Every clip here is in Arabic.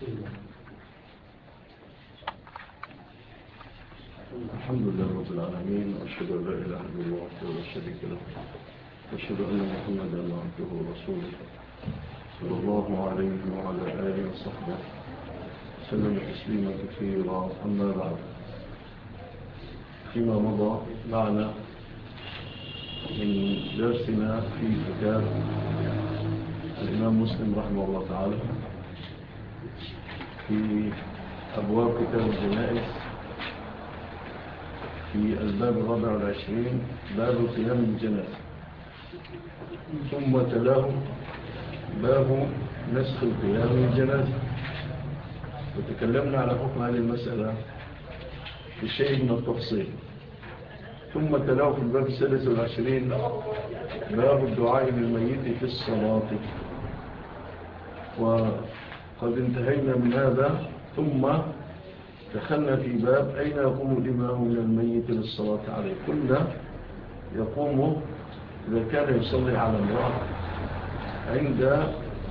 الحمد لله رب العالمين أشهد أن لا إله إلا الله وحده لا شريك له وأشهد أن محمدا عبده ورسوله. صلى الله عليه وعلى آله وصحبه وسلم تسليما كثيرا أما بعد. فيما مضى معنا من درسنا في كتاب الإمام مسلم رحمه الله تعالى. في أبواب كتاب الجنائز في الباب الرابع والعشرين باب قيام الجنائز ثم تلاه باب نسخ القيام الجنائز وتكلمنا على حكم هذه المسألة في شيء من التفصيل. ثم تلاه في الباب الثالث والعشرين باب الدعاء للميت في الصلاة. وفي قد انتهينا من هذا ثم دخلنا في باب أين يقوم الإمام من الميت للصلاة عليه؟ قلنا يقوم إذا كان يصلي على امرأة عند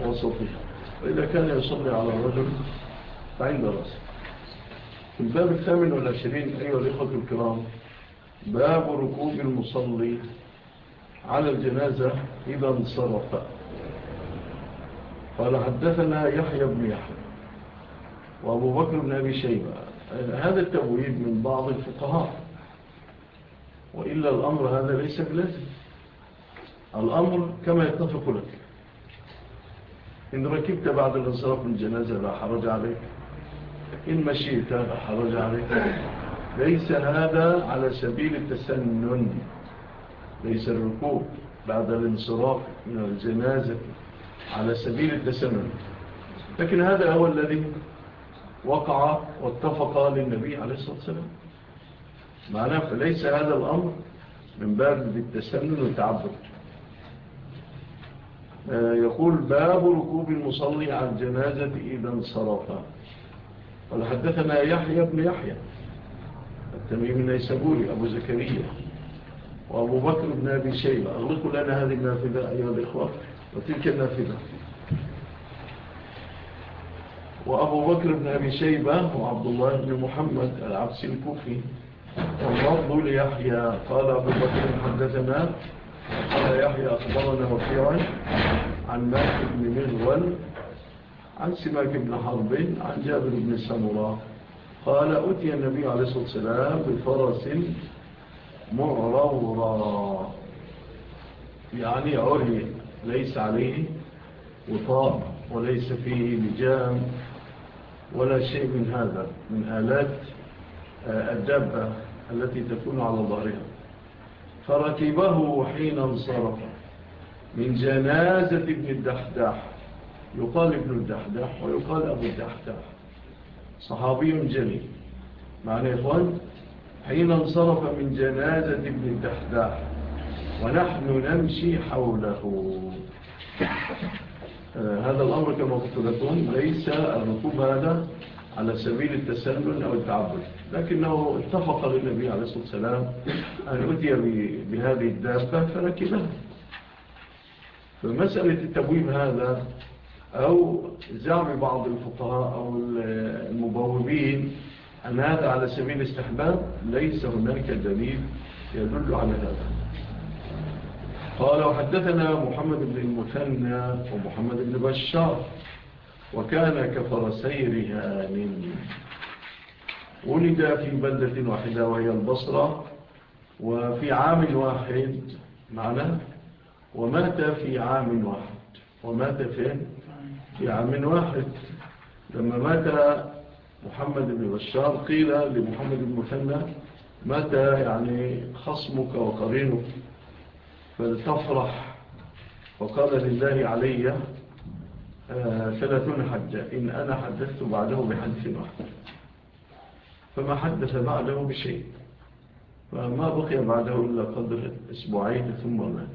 وسطها وإذا كان يصلي على الرجل فعند رأسه. في الباب الثامن والعشرين أيها الإخوة الكرام باب ركوب المصلي على الجنازة إذا انصرف. قال حدثنا يحيى بن يحيى وأبو بكر بن أبي شيبة. هذا التبويب من بعض الفقهاء. وإلا الأمر هذا ليس بلازم. الأمر كما يتفق لك. إن ركبت بعد الانصراف من جنازة لا حرج عليك. إن مشيت لا حرج عليك. ليس هذا على سبيل التسنن. ليس الركوب بعد الانصراف من الجنازة. على سبيل التسنن لكن هذا هو الذي وقع واتفق للنبي عليه الصلاة والسلام. معناه فليس هذا الأمر من باب التسنن والتعبد. آه، يقول باب ركوب المصلي على الجنازة إذا انصرفا ولحدثنا يحيى بن يحيى التميم النيسابوري أبو زكريا وأبو بكر بن أبي شيبة. أغلقوا لنا هذه النافذة أيها الإخوة. وتلك النافذة وأبو بكر بن أبي شيبة وعبد الله بن محمد العبسي الكوفي والرضو ليحيى. قال أبو بكر حدثنا قال يحيى أخبرنا وفيعا عن مالك بن مغول عن سماك بن حرب عن جابر بن سمراء قال أتي النبي عليه الصلاة والسلام بفرس معرورا يعني عري. ليس عليه وطاء وليس فيه لجام ولا شيء من هذا من آلات آه، الدابة التي تكون على ظهرها. فركبه حين انصرف من جنازة ابن الدحداح. يقال ابن الدحداح ويقال أبو الدحداح. صحابي جليل معنى إخوان؟ حين انصرف من جنازة ابن الدحداح ونحن نمشي حوله. Uh, هذا الأمر كما قلت لكم ليس الركوب هذا على سبيل التسلل أو التعبد لكنه اتفق للنبي عليه الصلاة والسلام أن أتي بهذه الدابة فركبها فمسألة التبويب هذا أو زعم بعض الفقهاء أو المبوبين أن هذا على سبيل استحباب ليس هناك دليل يدل على هذا. قال وحدثنا محمد بن المثنى ومحمد بن بشار وكان كفر سيرها من ولد في بلدة واحدة وهي البصرة وفي عام واحد معنا ومات في عام واحد ومات فين؟ في عام واحد لما مات محمد بن بشار قيل لمحمد بن المثنى مات يعني خصمك وقرينك فلتفرح وقال لله علي آه، ثلاثون حجة إن أنا حدثت بعده بحدث واحد. فما حدث بعده بشيء. فما بقي بعده إلا قدر أسبوعين ثم مات.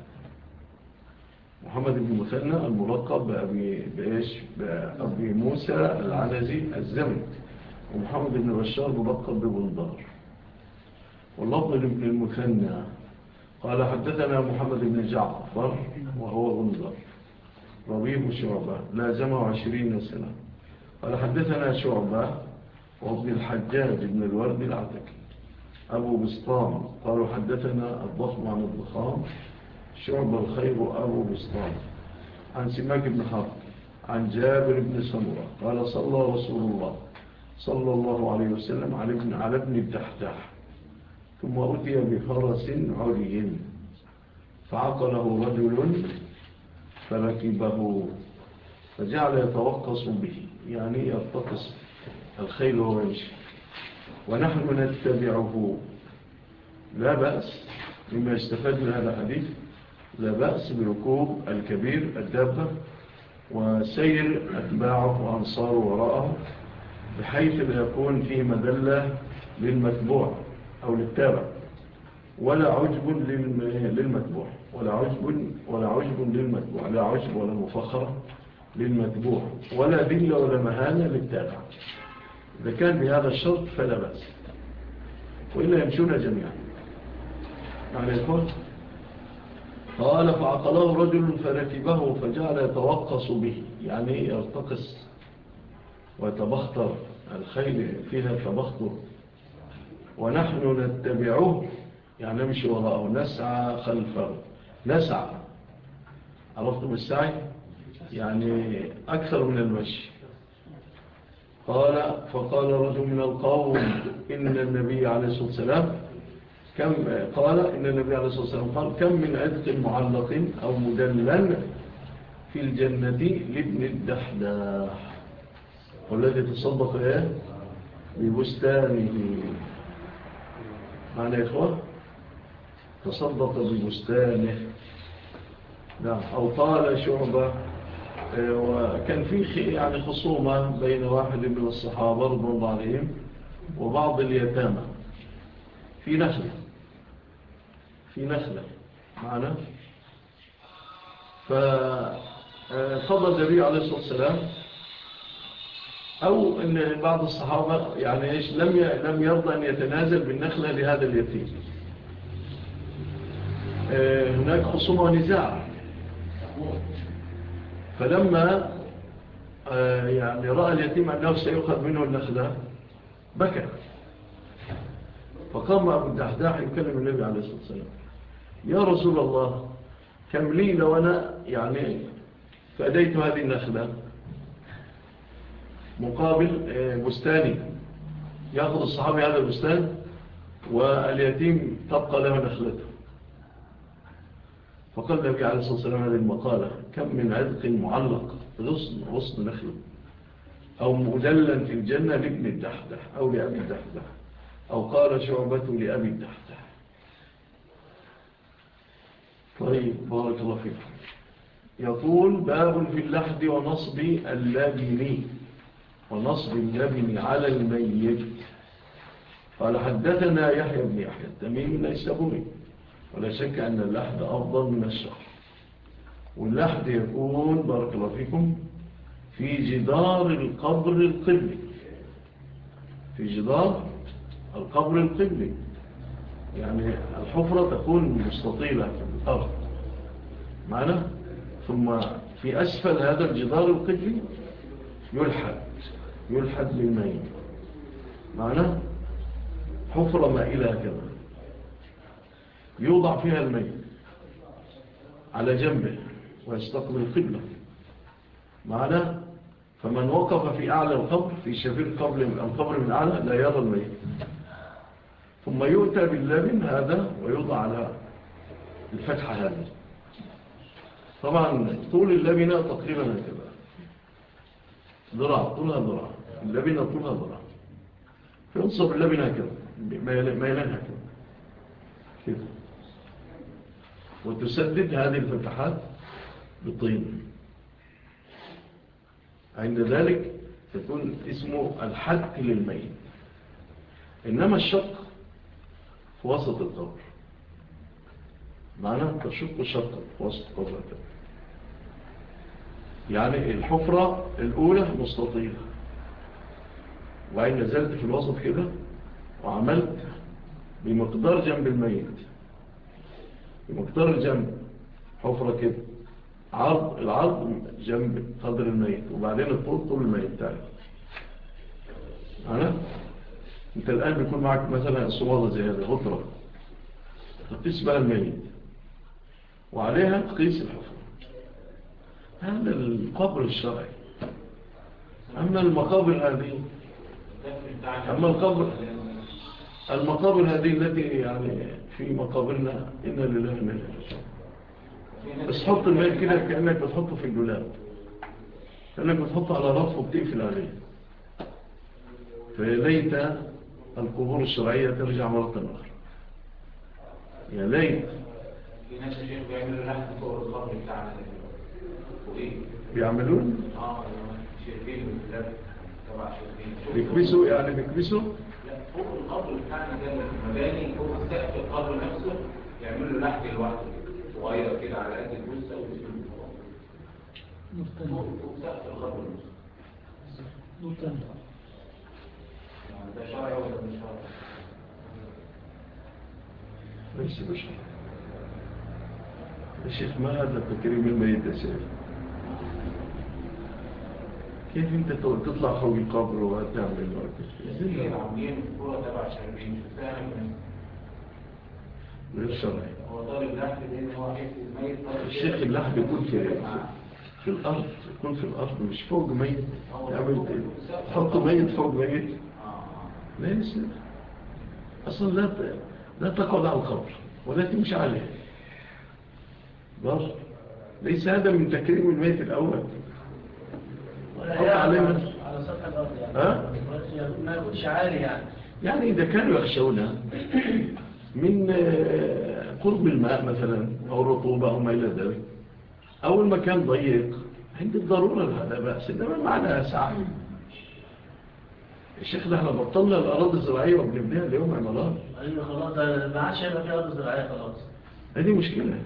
محمد بن مثنى الملقب بأبي, بإيش؟ بأبي موسى العنزي الزمد ومحمد بن بشار ملقب ببندار واللفظ لابن المثنى قال حدثنا محمد بن جعفر وهو غنظر ربيب شعبة لازمه عشرين سنة. قال حدثنا شعبة وابن الحجاج بن الورد العتكي. أبو بسطام قالوا حدثنا الضخم عن الضخام شعب الخير أبو بسطام. عن سماك بن حرب عن جابر بن سمرة قال صلى رسول الله صلى الله عليه وسلم على ابن, على ابن ثم أتي بخرس علي فعقله رجل فركبه فجعل يتوقص به يعني يرتقص الخيل ويمشي. ونحن نتبعه. لا بأس مما يستفاد من هذا الحديث لا بأس بركوب الكبير الدابة وسير أتباعه وأنصاره وراءه بحيث لا يكون فيه مدلة للمتبوع. أو للتابع. ولا عجب للمتبوع. ولا عجب ولا عجب للمتبوع. لا عجب ولا مفخرة للمتبوع. ولا ذلة ولا مهانة للتابع. إذا كان بهذا الشرط فلا بأس. وإلا يمشون جميعا. معنى يقول قال فعقله رجل فركبه فجعل يتوقص به. يعني يرتقص ويتبخطر الخيل فيها تبختر ونحن نتبعه. يعني نمشي وراءه. نسعى خلفه. نسعى. عرفتم السعي؟ يعني أكثر من المشي. قال فقال رجل من القوم إن النبي عليه الصلاة والسلام كم قال إن النبي عليه الصلاة والسلام قال كم من عدق معلق أو مدلل في الجنة لابن الدحداح. والذي تصدق إيه؟ ببستانه. معنا إخوة تصدق ببستانه. نعم. أو طال شعبة آه، وكان في يعني خصومة بين واحد من الصحابة رضو الله عليهم وبعض اليتامى. في نخلة. في نخلة. معنا؟ فقضى آه، النبي عليه الصلاة والسلام أو أن بعض الصحابة يعني إيش لم لم يرضى أن يتنازل بالنخلة لهذا اليتيم. آه، هناك خصومة ونزاع. فلما آه، يعني رأى اليتيم أنه سيأخذ منه النخلة بكى. فقام أبو الدحداح يكلم النبي عليه الصلاة والسلام. يا رسول الله كم لي لو أنا يعني فأديت هذه النخلة؟ مقابل آه، بستاني. يأخذ الصحابي هذا البستان واليتيم تبقى لها نخلته. فقال النبي عليه الصلاة والسلام هذه المقالة كم من عذق معلق غصن غصن نخل أو مدلا في الجنة لابن الدحدح أو لأبي الدحدح أو قال شعبة لأبي الدحدح. طيب بارك الله فيكم يقول باب في اللحد ونصب اللبني ونصب النبي على الميت. قال حدثنا يحيى بن يحيى التميم ليس بني ولا شك أن اللحد أفضل من الشعر واللحد يكون بارك الله فيكم في جدار القبر القبلي. في جدار القبر القبلي. يعني الحفرة تكون مستطيلة في الأرض. معنا ثم في أسفل هذا الجدار القبلي يلحد يلحد بالميت معنى حفرة مائلة كذا يوضع فيها الميت على جنبه ويستقبل القبلة. معنى فمن وقف في أعلى القبر في شفير القبر من أعلى لا يرى الميت. ثم يؤتى باللبن هذا ويوضع على الفتحة هذه. طبعا طول اللبنة تقريبا هكذا. ذرع طولها ذرع اللبنة طولها ذرع فينصب اللبنة كده ميلانها كده كده. وتسدد هذه الفتحات بالطين. عند ذلك تكون اسمه الحق للميت. إنما الشق في وسط القبر. معناه تشق شقا في وسط قبر القبر يعني الحفرة الأولى مستطيلة. وبعدين نزلت في الوسط كده وعملت بمقدار جنب الميت بمقدار جنب حفرة كده عرض العرض جنب قدر الميت وبعدين الطول طول الميت تعالى أنا أنت الآن بيكون معك مثلا الصوادة زي هذه غطرة تقيس بقى الميت وعليها تقيس الحفرة. هذا القبر الشرعي. أما المقابر هذه أما القبر المقابر هذه التي يعني في مقابرنا إنا لله من بس حط المال كده كأنك بتحطه في الجلاب كأنك بتحطه على رفه بتقفل عليه. فليت القبور الشرعية ترجع مرة أخرى. يا ليت. في ناس الشيخ بيعملوا لحظة فوق القبر بتاعنا. بيعملون بيكبسوا يعني بيكبسوا لا فوق القبر بتاعنا ده المباني فوق سقف القبر نفسه يعملوا له لحد لوحده صغيره كده على قد الجثه ويسيبوه فوق سقف القبر نفسه. يعني ده شرعي ولا مش شرعي؟ ليس بشرعي الشيخ ما هذا التكريم الميت يا كيف انت تطلع فوق القبر وتعمل إزاي عاملين الكوره تبع شربين فاهم غير شرعي. هو طالب اللحم لأن هو الشيخ اللحم يكون في في الأرض يكون في الأرض مش فوق ميت. يعمل تحطه ميت فوق ميت. لا يصير أصلا لا لا تقعد على القبر ولا تمشي عليه. بس ليس هذا من تكريم الميت الأول. يعني إذا كانوا يخشونها من آه، قرب الماء مثلا أو رطوبة أو ما إلى ذلك أو المكان ضيق عند الضرورة هذا بأس. إنما معنا ساعة. الشيخ نحن إحنا بطلنا الأراضي الزراعية وبنبنيها اليوم عمالات أيوة خلاص ما عادش هيبقى في أرض زراعية خلاص. هذه مشكلة.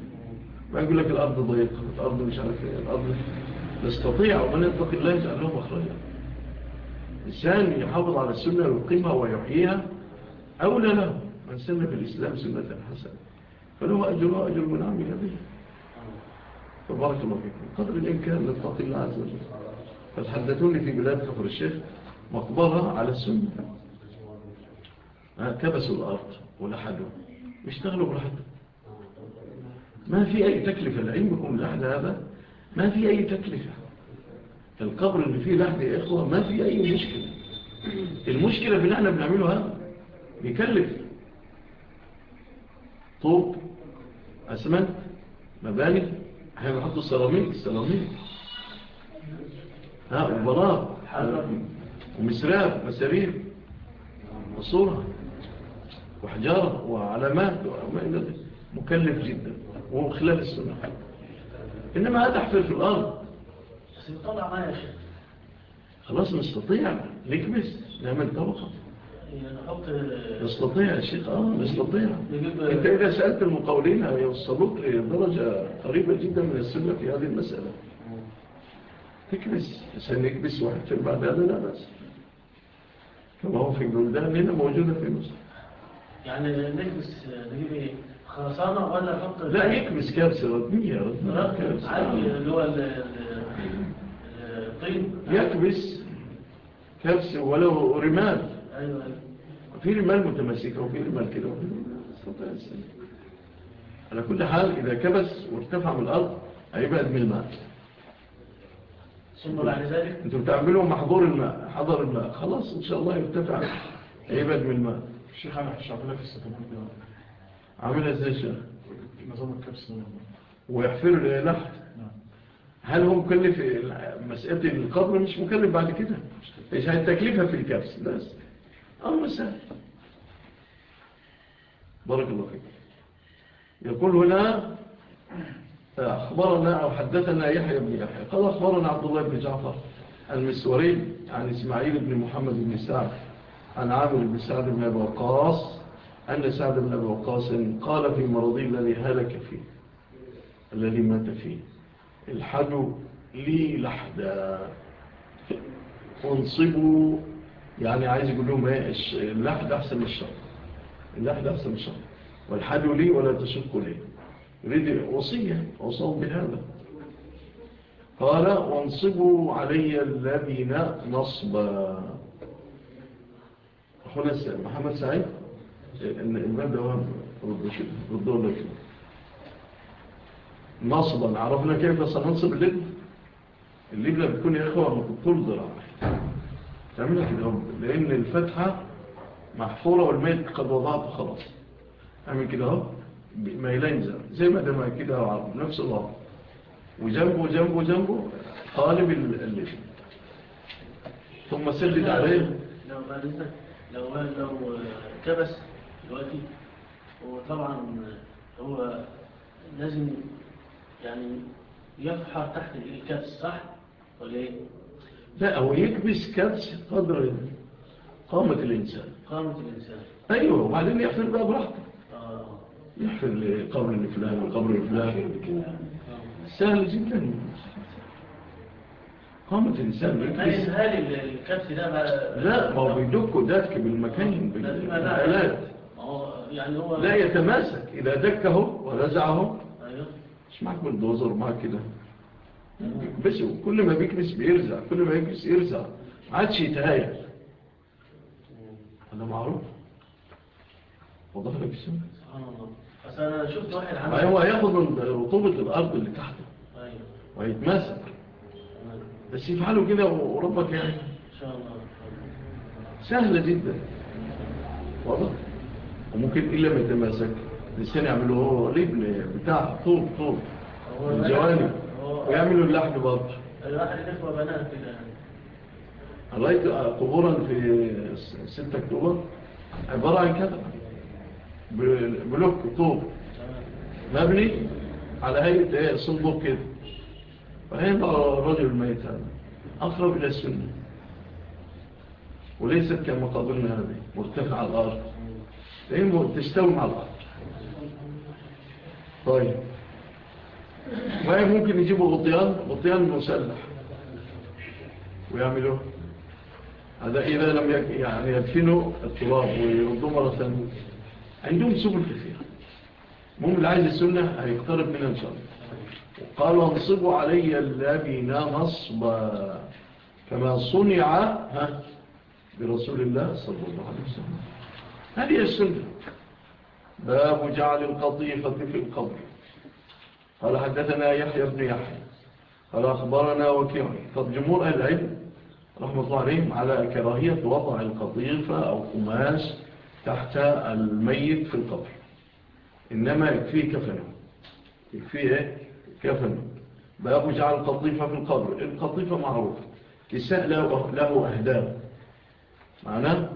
ما يقول لك الأرض ضيقة الأرض مش عارف إيه، الأرض نستطيع ومن يتقي الله يجعل له مخرجا الإنسان يحافظ على السنة ويقيمها ويحييها. أولى له من سن في الإسلام سنة حسنة. فله أجر وأجر من عمل به. فبارك الله فيكم. قدر الإمكان نتقي الله عز وجل. فالحدثوني في بلاد كفر الشيخ. مقبرة على السنة. كبسوا الأرض ولحدوا يشتغلوا بالحد ما في أي تكلفة لعلمكم لحد هذا؟ ما في أي تكلفة. القبر اللي فيه لحد يا إخوة ما في أي مشكلة. المشكلة في اللي إحنا بنعمله هذا بيكلف طوب أسمنت مباني إحنا بنحط السلامين السلامين ها وبراب ومسراب مساريب. وصورة وحجارة وعلامات مكلف جدا. وخلال السنة. حتى إنما هذا حفر في الأرض. بس ما معايا يا شيخ. خلاص نستطيع نكبس نعمل طبقة. إيه، نستطيع يا شيخ آه نستطيع. أنت إذا سألت المقاولين يوصلوك إيه، لدرجة قريبة جدا من السنة في هذه المسألة. تكبس عشان نكبس واحد في البعض هذا لا بس كما هو في البلدان هنا موجودة في مصر. يعني نكبس نجيب إيه؟ خرسانة ولا حط لا يكبس كبسة وطنية عادي اللي هو الطين. يكبس كبسة ولو رمال. أيوة, أيوة. في رمال متمسكة وفي رمال كده. على كل حال إذا كبس وارتفع من الأرض هيبعد من الماء. ثم بعد ذلك؟ أنتوا بتعملوا محظور الماء حضر الماء. خلاص إن شاء الله يرتفع هيبعد من الماء. الشيخ أنا هشرح في الستمات عامل إزاي شيخ نظام الكبس ويحفر لفت هل هو مكلف مسألة القبر مش مكلف بعد كده إيش هي التكلفة في الكبس بس أمر سهل بارك الله فيك يقول هنا أخبرنا أو حدثنا يحيى بن يحيى قال أخبرنا عبد الله بن جعفر المسوري عن إسماعيل بن محمد بن سعد عن عامر بن سعد بن ابي أن سعد بن أبو قاسم قال في مرضي الذي هلك فيه الذي مات فيه الحد لي لحدا. وانصبوا يعني عايز يقول لهم إيه، اللحد أحسن من الشر. اللحد أحسن من الشر. والحد لي ولا تشكوا لي. يريد وصية وصوا بهذا. قال وانصبوا علي الذين نصبا. أخونا محمد سعيد؟ أن الإيمان دوام والدولة نصبا عرفنا كيف سننصب اللبنة اللبنة بتكون يا إخوة ترضى تعملها كده لأن الفتحة محفورة والميت قد وضعته خلاص أعمل كده اهو ميلين زر زي ما ده كده اهو نفس الله وجنبه جنبه جنبه قالب الليل ثم سدد عليه لو لو لو كبس دلوقتي. وطبعا هو لازم يعني يفحر تحت الكبس صح؟ ولا إيه؟ لا هو يكبس كبس قدر قامة الإنسان. قامة الإنسان. أيوه وبعدين يحفر بقى براحته. آه. يحفر قبر الفلان والقبر الفلان سهل جدا. قامة الإنسان بيكبس هل الكبس ده لا ما هو بيدكوا داتك بالمكان بالآلات يعني لا يتماسك إذا دكه ونزعه أيوه. مش معك من دوزر معك كده أيوه. بس كل ما بيكنس بيرزع كل ما يكنس يرزع. ما عادش تهاية هذا معروف. وضح لك السنة. سبحان الله. بس أنا شفت واحد عمل أيوه، هو يأخذ من رطوبة الأرض اللي تحته. أيوه. بس يفعلوا كده وربك يعني. إن شاء الله. سهلة جدا. واضح؟ وممكن إلا ما يتماسك الإنسان يعمله هو لبن بتاع طوب طوب جوانب ويعملوا اللحم برضه الواحد يخوى بنات كده رأيت قبورا في 6 أكتوبر عبارة عن كده بلوك طوب مبني على هيئة صندوق كده فهنا رجل الميت هذا أقرب إلى السنة وليست كما قابلنا هذه مرتفع على الأرض تستوي مع الأرض طيب وهي ممكن يجيبوا غطيان غطيان مسلح ويعملوا هذا إذا لم يعني يدفنوا التراب ويردوا مرة ثانية عندهم سبل كثيرة المهم العايز السنة هيقترب منها إن شاء الله وقالوا انصبوا علي اللبن نصبا كما صنع برسول الله صلى الله عليه وسلم هذه السنة باب جعل القطيفة في القبر قال حدثنا يحيى بن يحيى قال أخبرنا وكيع فالجمهور أهل العلم رحمة الله عليهم على كراهية وضع القطيفة أو قماش تحت الميت في القبر إنما يكفيه كفنه يكفيه كفنه باب جعل القطيفة في القبر القطيفة معروفة كساء له أهداف معناه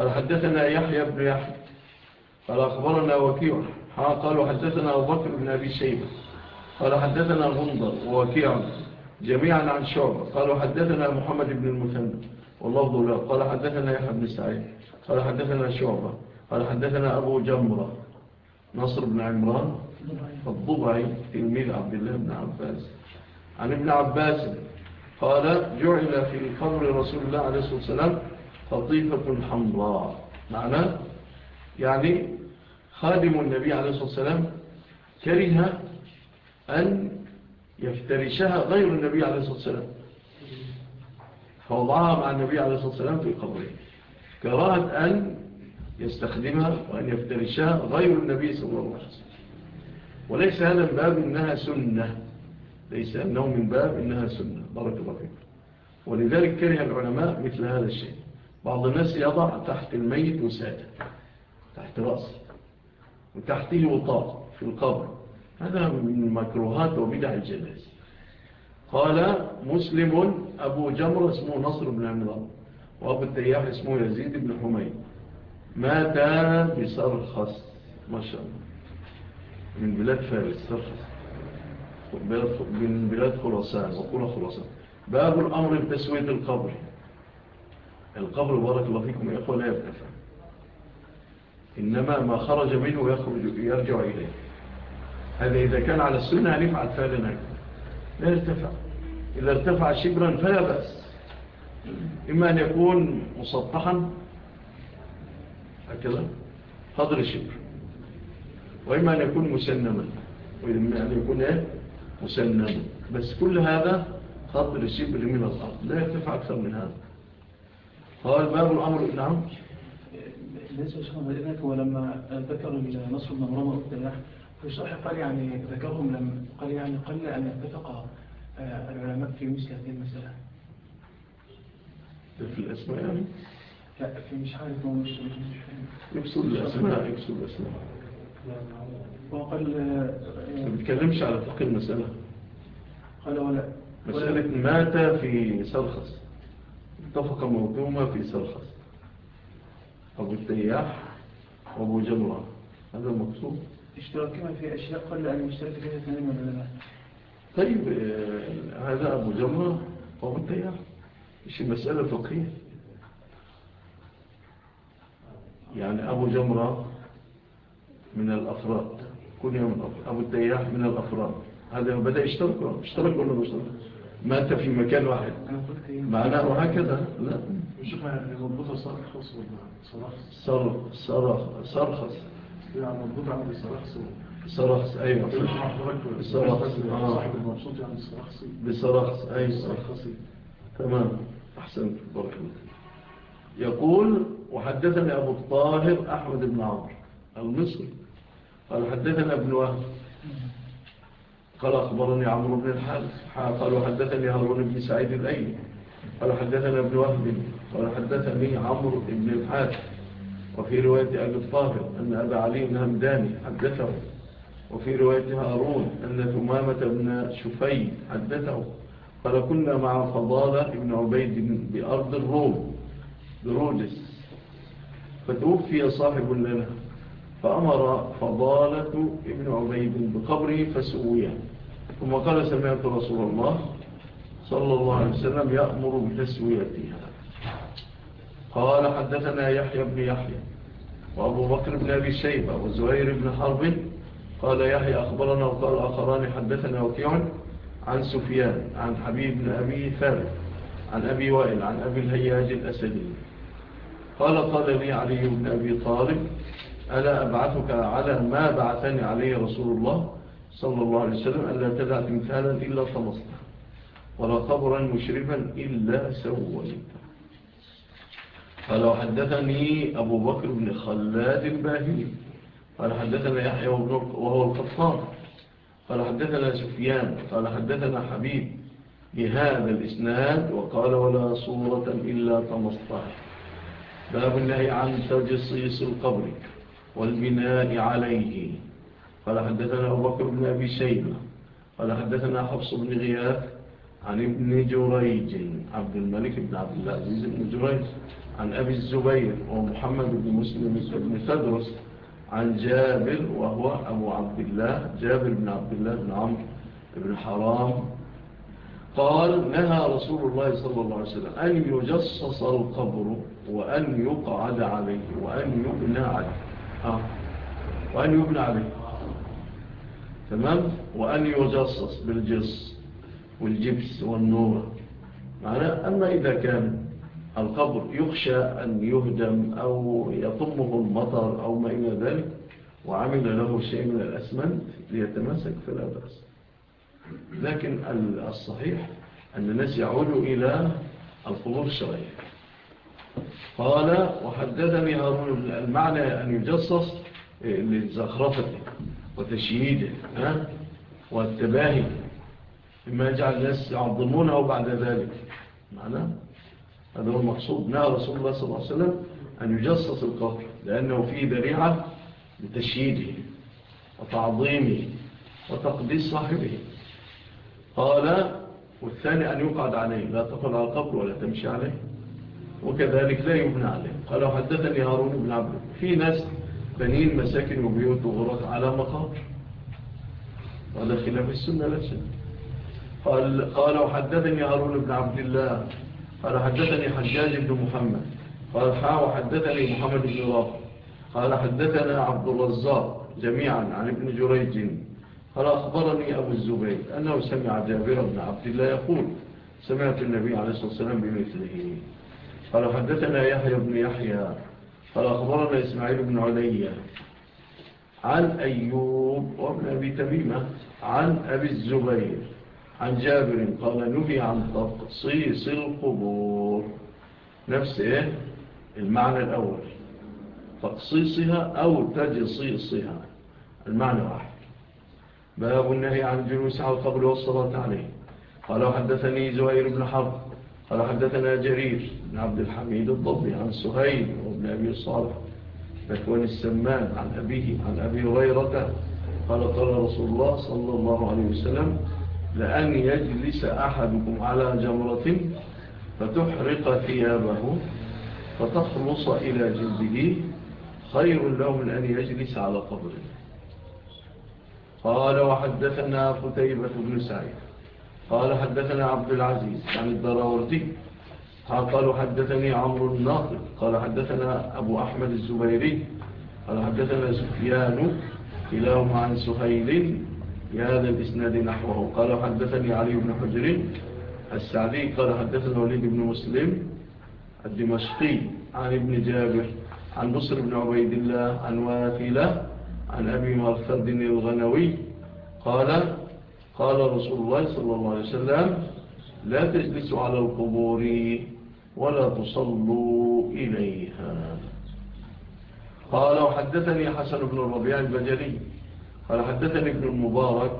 قال حدثنا يحيى بن يحيى. قال أخبرنا وكيع. قال حدثنا أبو بكر بن أبي شيبة. قال حدثنا غنضر ووكيع. جميعا عن شعبة. قال حدثنا محمد بن المثنى. والله لا قال حدثنا يحيى بن سعيد. قال حدثنا شعبة. قال حدثنا أبو جمرة. نصر بن عمران. الضبعي تلميذ عبد الله بن عباس. عن ابن عباس قال جعل في قبر رسول الله عليه الصلاة والسلام لطيفة حمراء. معناه يعني خادم النبي عليه الصلاة والسلام كره أن يفترشها غير النبي عليه الصلاة والسلام. فوضعها مع النبي عليه الصلاة والسلام في قبره. كراهة أن يستخدمها وأن يفترشها غير النبي صلى الله عليه وسلم. وليس هذا من باب إنها سنة. ليس أنه من باب إنها سنة. بارك الله فيك. ولذلك كره العلماء مثل هذا الشيء. بعض الناس يضع تحت الميت وسادة تحت رأسه وتحته وطاء في القبر. هذا من مكروهات وبدع الجنازة قال مسلم أبو جمر اسمه نصر بن عمران وأبو التياح اسمه يزيد بن حميد. مات بسرخس ما شاء الله. من بلاد فارس سرخس من بلاد خراسان وقول خراسان. باب الأمر بتسوية القبر. القبر بارك الله فيكم يا إخوة لا يرتفع إنما ما خرج منه يخرج يرجع إليه. هذا إذا كان على السنة هنفعل فعلا هكذا لا يرتفع. إذا ارتفع شبرا فلا بأس. إما أن يكون مسطحا هكذا قدر الشبر. وإما أن يكون مسنما. وإما أن يكون إيه؟ مسنما. بس كل هذا قدر الشبر من الأرض. لا يرتفع أكثر من هذا. هو الباب الأمر نعم ليس شخصا لذلك ولما ذكر نصر بن مرمى الطلاح في صحيح قال يعني ذكرهم لم قال يعني قل أن اتفق آه، العلماء في مثل هذه المسألة. في الأسماء يعني؟ لا في مش عارف هو مش يكسر الأسماء يكسر الأسماء. وقال آه، ما بيتكلمش على فقه المسألة. قال ولا مسألة مات في سرخص طبقة ما في سلخص أبو التياح وأبو جمرة. هذا مقصود اشتراكهما في أشياء قل أن يشترك فيها اثنين من العلماء طيب آه، هذا أبو جمرة وأبو التياح. مش مسألة فقهية يعني أبو جمرة من الأفراد. كل يوم أبو التياح من الأفراد. هذا بدأ يشترك اشترك ولا اشترك؟ مات في مكان واحد. معناه إيه؟ هكذا لا. مش معنى مضبوطة صرخص صرخص صرخص يعني مضبوطة عند صرخص بصرخص أيوة. بصرخص آه. صاحب المبسوط يعني بصرخصي بصرخص أيوة. بصرخصي تمام. أحسنت. بارك الله يقول وحدثني أبو الطاهر أحمد بن عمر المصري. قال حدثنا ابن وهب. قال أخبرني عمرو بن الحارث قالوا حدثني هارون بن سعيد الأين قال حدثنا ابن وهب قال حدثني عمرو بن الحارث وفي رواية أبي الطاهر أن أبا علي بن همداني حدثه وفي رواية هارون أن ثمامة بن شفي حدثه قال كنا مع فضالة بن عبيد بأرض الروم بروجس فتوفي صاحب لنا فأمر فضالة ابن عبيد بقبره فسويه. ثم قال سمعت رسول الله صلى الله عليه وسلم يأمر بتسويتها. قال حدثنا يحيى بن يحيى وأبو بكر بن أبي شيبة وزهير بن حرب قال يحيى أخبرنا وقال آخران حدثنا وكيع عن سفيان عن حبيب بن أبي ثالث عن أبي وائل عن أبي الهياج الأسدي. قال قال لي علي بن أبي طالب ألا أبعثك على ما بعثني عليه رسول الله صلى الله عليه وسلم أن لا تدع تمثالا إلا صمصته ولا قبرا مشرفا إلا سويته فلو حدثني أبو بكر بن خلاد الباهلي قال حدثنا يحيى وهو القطان قال حدثنا سفيان قال حدثنا حبيب بهذا الإسناد وقال ولا صورة إلا طمسطاه باب النهي عن تجصيص القبر والبناء عليه قال حدثنا أبو بكر بن أبي شيبة قال حدثنا حفص بن غياث عن ابن جريج عبد الملك بن عبد العزيز بن جريج عن أبي الزبير ومحمد بن مسلم بن سدرس عن جابر وهو أبو عبد الله جابر بن عبد الله بن عمرو بن حرام. قال نهى رسول الله صلى الله عليه وسلم أن يجصص القبر وأن يقعد عليه وأن يبنى عليه. آه، وأن يبنى عليه. تمام وأن يجصص بالجص والجبس والنور. معناه أما إذا كان القبر يخشى أن يهدم أو يطمه المطر أو ما إلى ذلك وعمل له شيء من الأسمنت ليتمسك فلا بأس. لكن الصحيح أن الناس يعودوا إلى القبور الشرعية. قال وحددني هارون المعنى أن يجصص لزخرفته. وتشييده ها؟ والتباهي مما يجعل الناس يعظمونه بعد ذلك. معنا هذا هو المقصود. نهى رسول الله صلى الله عليه وسلم أن يجسس القبر لأنه فيه ذريعة لتشييده وتعظيمه وتقديس صاحبه. قال والثاني أن يقعد عليه. لا تقل على القبر ولا تمشي عليه. وكذلك لا يبنى عليه. قال حدثني هارون بن عبد في ناس بنين مساكن وبيوت وغرات على مقام. هذا خلاف السنة لا سنة قال, قال وحدثني هارون بن عبد الله. قال حدثني حجاج بن محمد. قال حا وحدثني محمد بن رافع. قال حدثنا عبد الرزاق جميعا عن ابن جريج. قال أخبرني أبو الزبير أنه سمع جابر بن عبد الله يقول سمعت النبي عليه الصلاة والسلام بمثله. قال حدثنا يحيى بن يحيى. قال أخبرنا إسماعيل بن علي عن أيوب وابن أبي تميمة عن أبي الزبير عن جابر قال نبي عن تقصيص القبور. نفس إيه؟ المعنى الأول. تقصيصها أو تجصيصها. المعنى واحد. باب النهي عن الجلوس على القبر والصلاة عليه. قال حدثني زهير بن حرب. قال حدثنا جرير بن عبد الحميد الضبي عن سهيل بن أبي صالح فكون السمان عن أبيه عن أبي هريرة قال قال رسول الله صلى الله عليه وسلم لأن يجلس أحدكم على جمرة فتحرق ثيابه فتخلص إلى جلده خير له من أن يجلس على قبره. قال وحدثنا قتيبة بن سعيد. قال حدثنا عبد العزيز عن الدراوردي قالوا حدثني عمرو الناقل قال حدثنا أبو أحمد الزبيري قال حدثنا سفيان كلاهما عن سهيل بهذا الإسناد نحوه. قال حدثني علي بن حجر السعدي قال حدثنا وليد بن مسلم الدمشقي عن ابن جابر عن بصر بن عبيد الله عن واثلة عن أبي مرثد الغنوي قال قال رسول الله صلى الله عليه وسلم لا تجلسوا على القبور. ولا تصلوا إليها. قال وحدثني حسن بن الربيع البجري قال حدثني ابن المبارك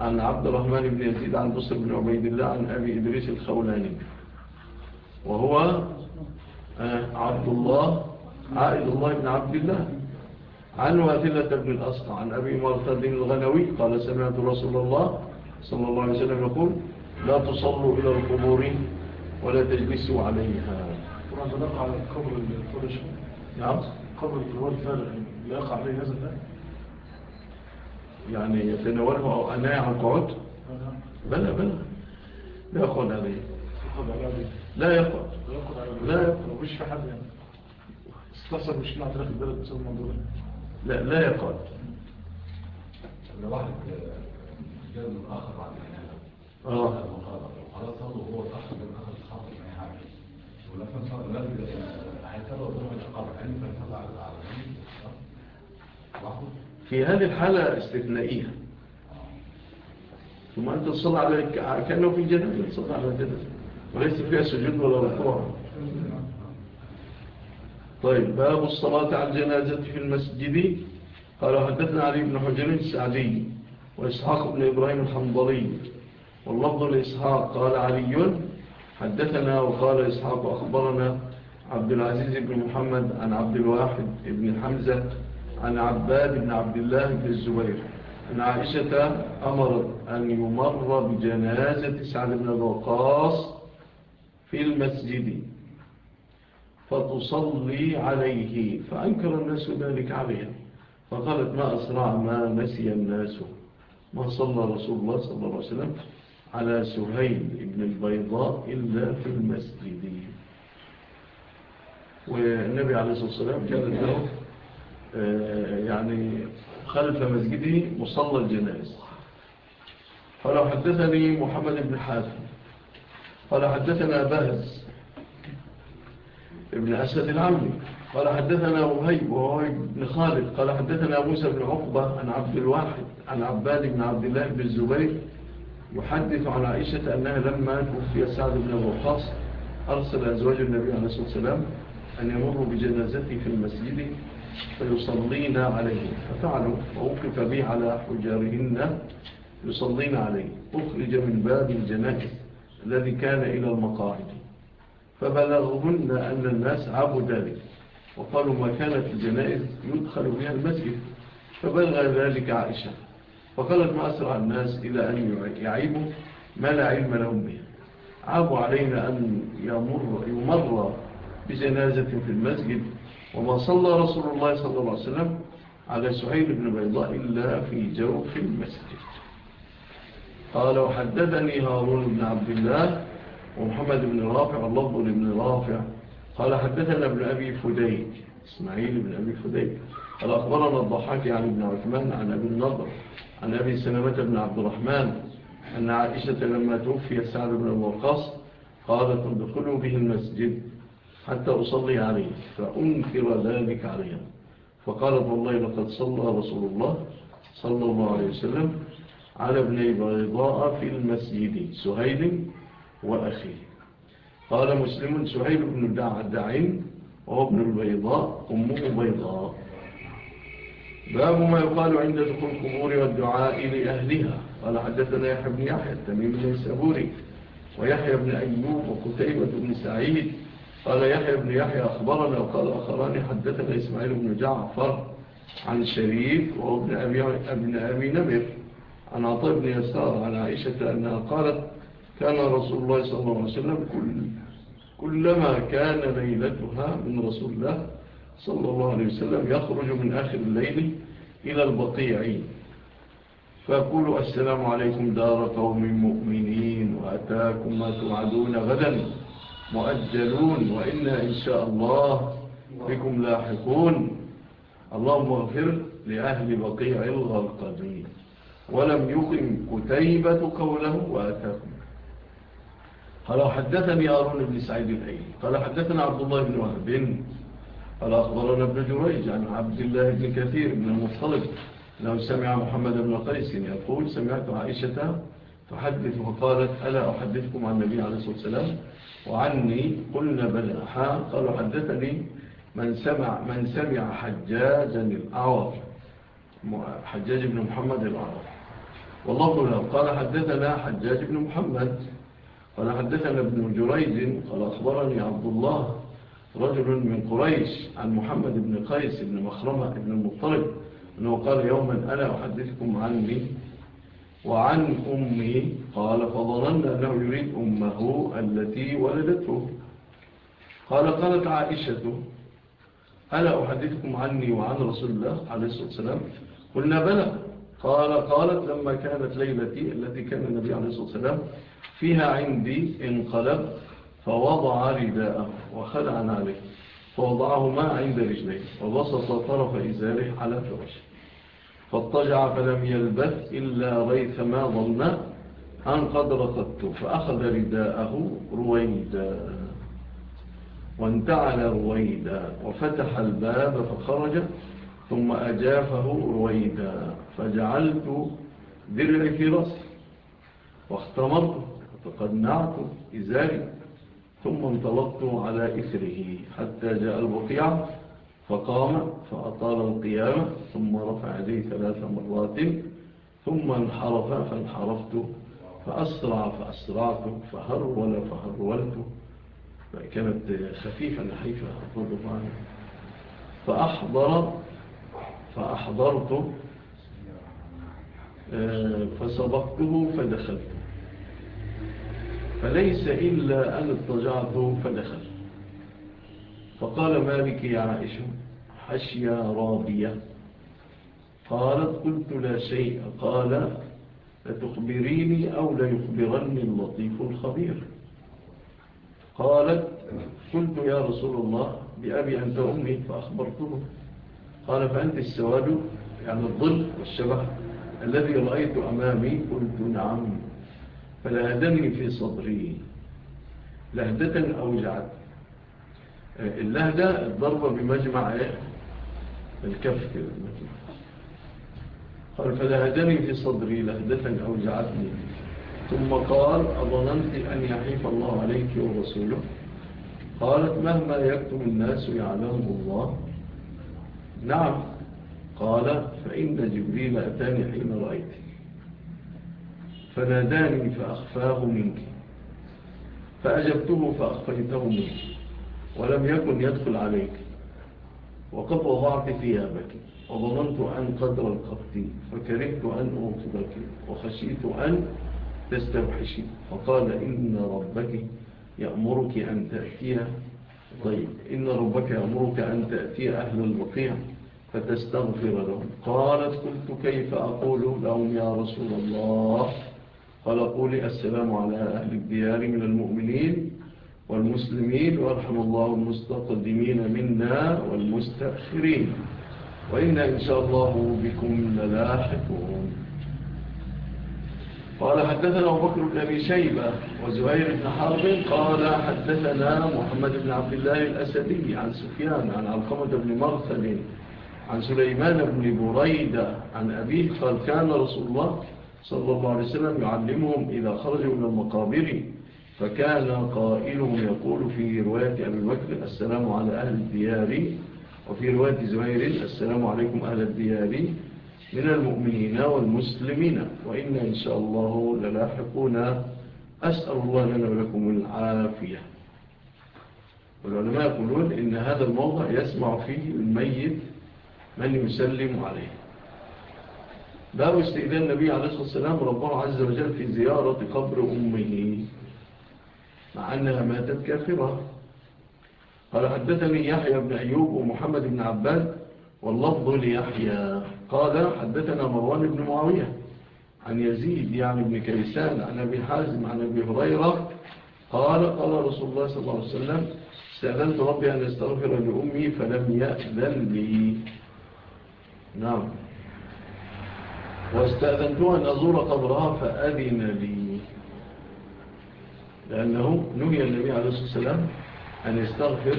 عن عبد الرحمن بن يزيد عن بصر بن عبيد الله عن أبي إدريس الخولاني. وهو آه، عبد الله عائد الله بن عبد الله. عن واثلة بن الأصل عن أبي مرتد الغنوي. قال سمعت رسول الله صلى الله عليه وسلم يقول لا تصلوا إلى القبور ولا تجلسوا عليها طبعا تلقى على قبر الفرش نعم قبر الجوال فارغ يقع عليه هذا الآن يعني يتناوله أو أناع القعود بلى بلى لا يقعد عليه لا يقعد لا يقعد مش في حد يعني استصر مش نعت رخي البلد بسبب المنظور لا لا يقعد لواحد جاء من آخر بعد الحالة آه وقال هو صح من آخر ولكن صار آه، على العالمين في هذه الحالة استثنائية. ثم أنت تصلى على كأنه في الجنة تصلى على الجنة. وليس فيها سجود ولا ركوع. طيب باب الصلاة على الجنازة في المسجد. قال حدثنا علي بن حجر السعدي وإسحاق بن إبراهيم الحنظري واللفظ لإسحاق قال علي حدثنا وقال إسحاق أخبرنا عبد العزيز بن محمد عن عبد الواحد بن حمزة عن عباد بن عبد الله بن الزبير. أن عائشة أمرت أن يمر بجنازة سعد بن الوقاص في المسجد فتصلي عليه فأنكر الناس ذلك عليها. فقالت ما أسرع ما نسي الناس. ما صلى رسول الله صلى الله عليه وسلم. على سهيل ابن البيضاء إلا في المسجد. والنبي عليه الصلاة والسلام كان له آه، يعني خلف مسجده مصلى الجنائز فلو حدثني محمد بن حاتم. قال حدثنا بهز ابن أسد العمي قال حدثنا وهيب وهيب بن خالد. قال حدثنا موسى بن عقبة عن عبد الواحد عن عباد بن عبد الله بن الزبير يحدث عن عائشة أنها لما توفي سعد بن الوقاص أرسل أزواج النبي عليه الصلاة والسلام أن يمروا بجنازته في المسجد فيصلين عليه. ففعلوا فوقف به على حجارهن يصلين عليه. أخرج من باب الجنائز الذي كان إلى المقاعد. فبلغهن أن الناس عابوا ذلك. وقالوا ما كانت الجنائز يدخل بها المسجد. فبلغ ذلك عائشة. فقالت ما أسرع الناس إلى أن يعيبوا ما لا علم لهم به. عابوا علينا أن يمر, يمر بجنازة في المسجد. وما صلى رسول الله صلى الله عليه وسلم على سعيد بن بيضاء إلا في جوف المسجد. قال وحددني هارون بن عبد الله ومحمد بن رافع الله بن رافع. قال حدثنا ابن أبي فديك إسماعيل بن أبي فديك. قال أخبرنا الضحاك عن ابن عثمان عن أبي النضر عن أبي سلامة بن عبد الرحمن أن عائشة لما توفي سعد بن الوقاص قالت ادخلوا به المسجد حتى أصلي عليه فأنكر ذلك عليها فقالت والله لقد صلى رسول الله صلى الله عليه وسلم على ابن بيضاء في المسجد سهيل وأخيه. قال مسلم سهيل بن الدعين وابن البيضاء أمه بيضاء. باب ما يقال عند دخول القبور والدعاء لأهلها. قال حدثنا يحيى بن يحيى التميم بن السابوري ويحيى بن أيوب وقتيبة بن سعيد. قال يحيى بن يحيى أخبرنا وقال أخران حدثنا إسماعيل بن جعفر عن شريف وهو ابن أبي, ابن أبي نمر عن عطاء بن يسار عن عائشة أنها قالت كان رسول الله صلى الله عليه وسلم كل كلما كان ليلتها من رسول الله صلى الله عليه وسلم يخرج من آخر الليل إلى البطيعين فأقول السلام عليكم دار قوم مؤمنين وأتاكم ما توعدون غدا مؤجلون وإنا إن شاء الله بكم لاحقون اللهم اغفر لأهل بقيع الغلقبين ولم يقم كتيبة قوله وآتاكم قال حدثني آرون بن سعيد الأيلي قال حدثنا عبد الله بن وهب قال أخبرنا ابن جريج عن عبد الله بن كثير بن المصطلق لو سمع محمد بن قيس يقول سمعت عائشة تحدث وقالت ألا أحدثكم عن النبي عليه الصلاة والسلام؟ وعني قلنا بل أحا قال حدثني من سمع, من سمع حجاجا الأعور. حجاج بن محمد الأعور. والله قلنا قال حدثنا حجاج بن محمد. قال حدثنا ابن جريج. قال أخبرني عبد الله رجل من قريش عن محمد بن قيس بن مخرمة بن المطلب أنه قال يوما أنا أحدثكم عني وعن أمي؟ قال فظننا أنه يريد أمه التي ولدته. قال قالت عائشة ألا أحدثكم عني وعن رسول الله عليه الصلاة والسلام؟ قلنا بلى. قال قالت لما كانت ليلتي التي كان النبي عليه الصلاة والسلام فيها عندي انقلبت فوضع رداءه وخلع نعله فوضعهما عند رجليه. وبسط طرف إزاره على فراشه فاضطجع فلم يلبث إلا ريث ما ظن أن قد رقدت فأخذ رداءه رويدا. وانتعل رويدا. وفتح الباب فخرج. ثم أجافه رويدا. فجعلت درعي في رأسي واختمرت. وتقنعت إزاري. ثم انطلقت على إثره حتى جاء البقيع فقام فأطال القيامة ثم رفع يديه ثلاث مرات ثم انحرف فانحرفت فأسرع فأسرعت فهرول فهرولت كانت خفيفة نحيفة فأحضر فأحضرت آه، فسبقته فدخلت. فليس إلا أن اضطجعته فدخل. فقال مالك يا عائشة حشيا راضية. قالت قلت لا شيء. قال لتخبريني أو ليخبرني اللطيف الخبير. قالت قلت يا رسول الله بأبي أنت أمي فأخبرته قال فأنت السواد يعني الظل والشبح الذي رأيت أمامي. قلت نعم. فلهدني في صدري. لهدة أوجعت اللهدة الضربة بمجمع الكف كده. قال فلهدني في صدري لهدة أوجعتني ثم قال أظننت أن يحيف الله عليك ورسوله. قالت مهما يكتم الناس يعلمه الله. نعم. قال فإن جبريل أتاني حين رأيتي فناداني فأخفاه منك. فأجبته فأخفيته منك. ولم يكن يدخل عليك. وقد وضعت ثيابك. وظننت أن قدر القبط فكرهت أن أوقظك وخشيت أن تستوحشي فقال إن ربك يأمرك أن تأتيها طيب. إن ربك يأمرك أن تأتي أهل البقيع فتستغفر لهم. قالت قلت كيف أقول لهم يا رسول الله؟ قال قولي السلام على أهل الديار من المؤمنين والمسلمين وأرحم الله المستقدمين منا والمستأخرين وإنا إن شاء الله بكم للاحقون. قال حدثنا أبو بكر بن أبي شيبة وزهير بن حرب قال حدثنا محمد بن عبد الله الأسدي عن سفيان عن علقمة بن مرثل عن سليمان بن بريدة عن أبيه قال كان رسول الله صلى الله عليه وسلم يعلمهم إذا خرجوا من المقابر فكان قائلهم يقول في رواية أبي بكر السلام على أهل الديار وفي رواية زمير السلام عليكم أهل الديار من المؤمنين والمسلمين وإن إن شاء الله للاحقون أسأل الله لنا ولكم العافية. والعلماء يقولون إن هذا الموضع يسمع فيه الميت من يسلم عليه. باب استئذان النبي عليه الصلاة والسلام ربنا عز وجل في زيارة قبر أمه. مع أنها ماتت كافرة. قال حدثني يحيى بن أيوب ومحمد بن عباد واللفظ ليحيى. قال حدثنا مروان بن معاوية عن يزيد يعني بن كيسان عن أبي حازم عن أبي هريرة. قال قال رسول الله صلى الله عليه وسلم استأذنت ربي أن استغفر لأمي فلم يأذن لي. نعم. واستأذنتها أن أزور قبرها فأذن لي لأنه نهي النبي عليه الصلاة والسلام أن يستغفر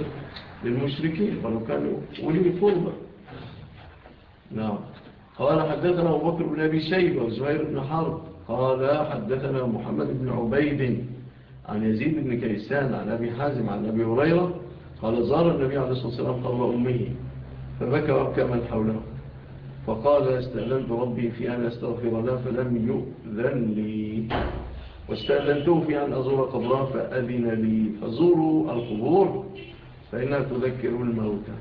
للمشركين ولو كانوا ولي قربة. نعم. قال حدثنا أبو بكر بن أبي شيبة وزهير بن حرب. قال حدثنا محمد بن عبيد عن يزيد بن كيسان عن أبي حازم عن أبي هريرة. قال زار النبي عليه الصلاة والسلام قبر أمه. فبكى وبكى من حوله. فقال استأذنت ربي في أن أستغفر الله فلم يؤذن لي. واستأذنته في أن أزور قبرا فأذن لي. فزوروا القبور فإنها تذكر الموتى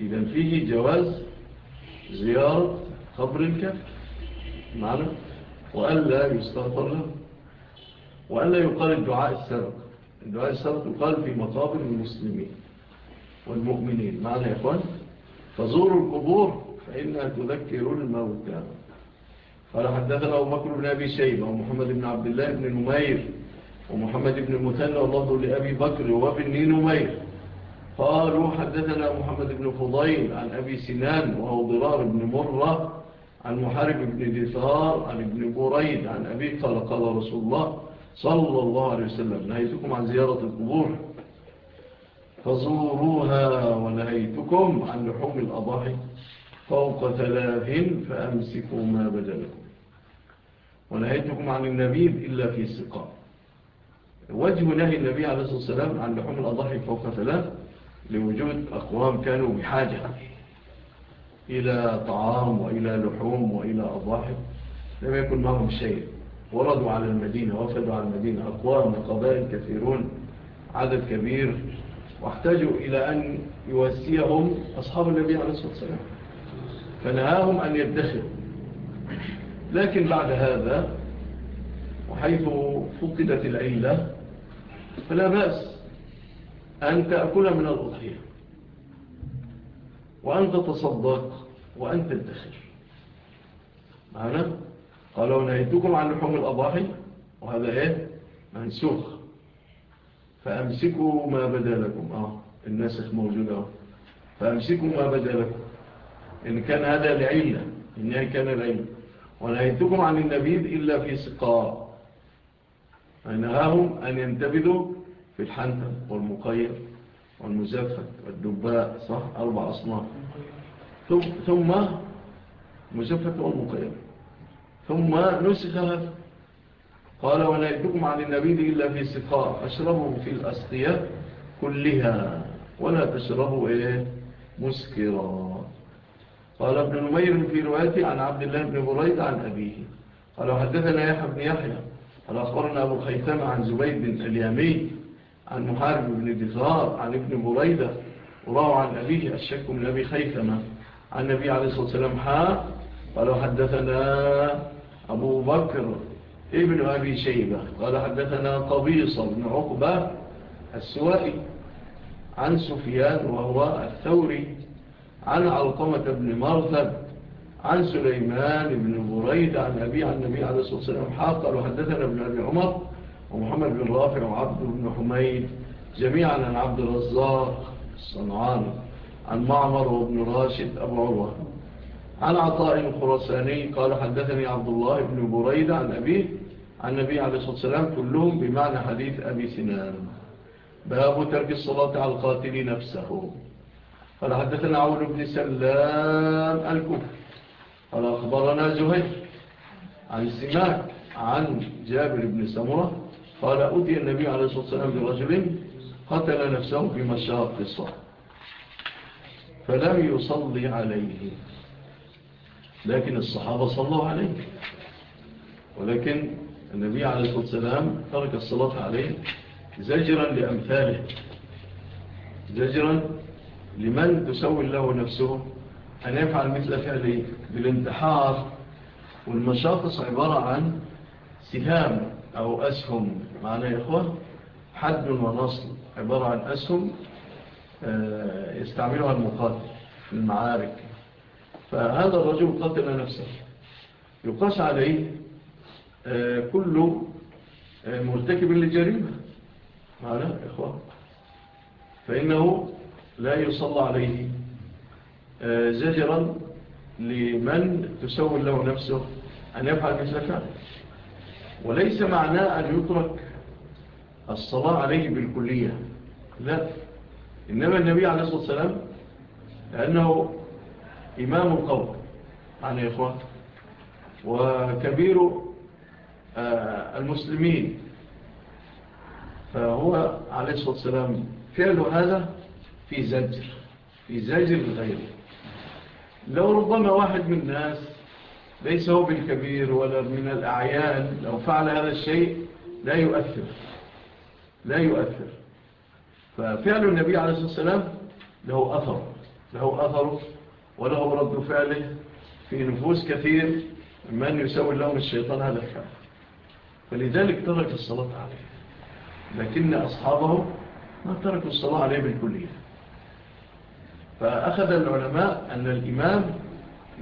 إذا فيه جواز زيارة قبر الكفر معنا وألا يستغفر له. وألا يقال الدعاء السرق. الدعاء السرق يقال في مقابر المسلمين والمؤمنين. معنا يا أخوان؟ فزوروا القبور فإنها تذكر الموتى قال حدثنا أبو بكر بن أبي شيبة ومحمد بن عبد الله بن نمير ومحمد بن المثنى والله لأبي بكر وابن نمير. قالوا حدثنا محمد بن فضيل عن أبي سنان وهو ضرار بن مرة عن محارب بن دثار عن ابن بريد عن أبي قال قال رسول الله صلى الله عليه وسلم. نهيتكم عن زيارة القبور. فزوروها ونهيتكم عن لحوم الأضاحي. فوق ثلاث فأمسكوا ما بدلكم. ونهيتكم عن النبيذ إلا في السقاء وجه نهي النبي عليه الصلاة والسلام عن لحوم الأضحي فوق ثلاث لوجود أقوام كانوا بحاجة إلى طعام وإلى لحوم وإلى أضاحي. لم يكن معهم شيء. وردوا على المدينة وفدوا على المدينة. أقوام وقبائل كثيرون. عدد كبير. واحتاجوا إلى أن يوسيهم أصحاب النبي عليه الصلاة والسلام. فنهاهم أن يدخل لكن بعد هذا وحيث فقدت العلة فلا بأس أن تأكل من الأضحية وأن تتصدق وأن تدخل معنا؟ قال ونهيتكم عن لحوم الأضاحي وهذا إيه؟ منسوخ. فأمسكوا ما بدا لكم. آه الناسخ موجودة فأمسكوا ما بدا لكم. إن كان هذا العلة إنها كان العلة ونهيتكم عن النبيذ إلا في سقاء. فنهاهم أن ينتبذوا في الحنتم والمقير والمزفت والدباء صح؟ أربع أصناف. ثم مزفت والمقير. ثم نسخ قال ونهيتكم عن النبيذ إلا في سقاء. أشربوا في الأسقية كلها. ولا تشربوا إيه؟ مسكرا. قال ابن نمير في روايته عن عبد الله بن بريد عن أبيه. قال حدثنا يحيى بن يحيى. قال أخبرنا أبو الخيثمة عن زبيد بن اليامي عن محارب بن دزار عن ابن بريدة وراه عن أبيه الشك من أبي خيثمة. عن النبي عليه الصلاة والسلام حاء قال حدثنا أبو بكر ابن أبي شيبة. قال حدثنا قبيصة بن عقبة السوائي عن سفيان وهو الثوري. عن علقمة بن مرثد عن سليمان بن بريد عن أبي عن النبي عليه الصلاة والسلام. حاقل وحدثنا ابن أبي عمر ومحمد بن رافع وعبد بن حميد جميعا عن عبد الرزاق الصنعان عن معمر وابن راشد أبو عروة. عن عطاء القرساني قال حدثني عبد الله بن بريد عن أبيه عن النبي عليه الصلاة والسلام كلهم بمعنى حديث أبي سنان. باب ترك الصلاة على القاتل نفسه. قال حدثنا عون بن سلام الكوفي. قال أخبرنا زهد عن السماك عن جابر بن سمرة قال أدي النبي عليه الصلاة والسلام برجل قتل نفسه في مشاق الصحر فلم يصلي عليه. لكن الصحابة صلوا عليه. ولكن النبي عليه الصلاة والسلام ترك الصلاة عليه زجرا لأمثاله. زجرا لمن تسوي الله نفسه أن يفعل مثل فعله بالانتحار والمشاطس عبارة عن سهام أو أسهم. معنا يا إخوة حد ونصل. عبارة عن أسهم آه، يستعملها المقاتل في المعارك. فهذا الرجل قتل نفسه. يقاس عليه آه، كل آه، مرتكب للجريمة معنا إخوة؟ فإنه لا يصلى عليه. آه، زجرا لمن تسول له نفسه أن يفعل مثل فعل وليس معناه أن يترك الصلاة عليه بالكلية. لا. إنما النبي عليه الصلاة والسلام لأنه إمام القوم. عن إخوة. وكبير آه، المسلمين. فهو عليه الصلاة والسلام فعل هذا في زجر في زجر غيره. لو ربما واحد من الناس ليس هو بالكبير ولا من الأعيان لو فعل هذا الشيء لا يؤثر لا يؤثر. ففعل النبي عليه الصلاة والسلام له أثر له أثر وله رد فعله في نفوس كثير من يسوي لهم الشيطان هذا الفعل فلذلك ترك الصلاة عليه لكن أصحابه ما تركوا الصلاة عليه بالكلية. فأخذ العلماء أن الإمام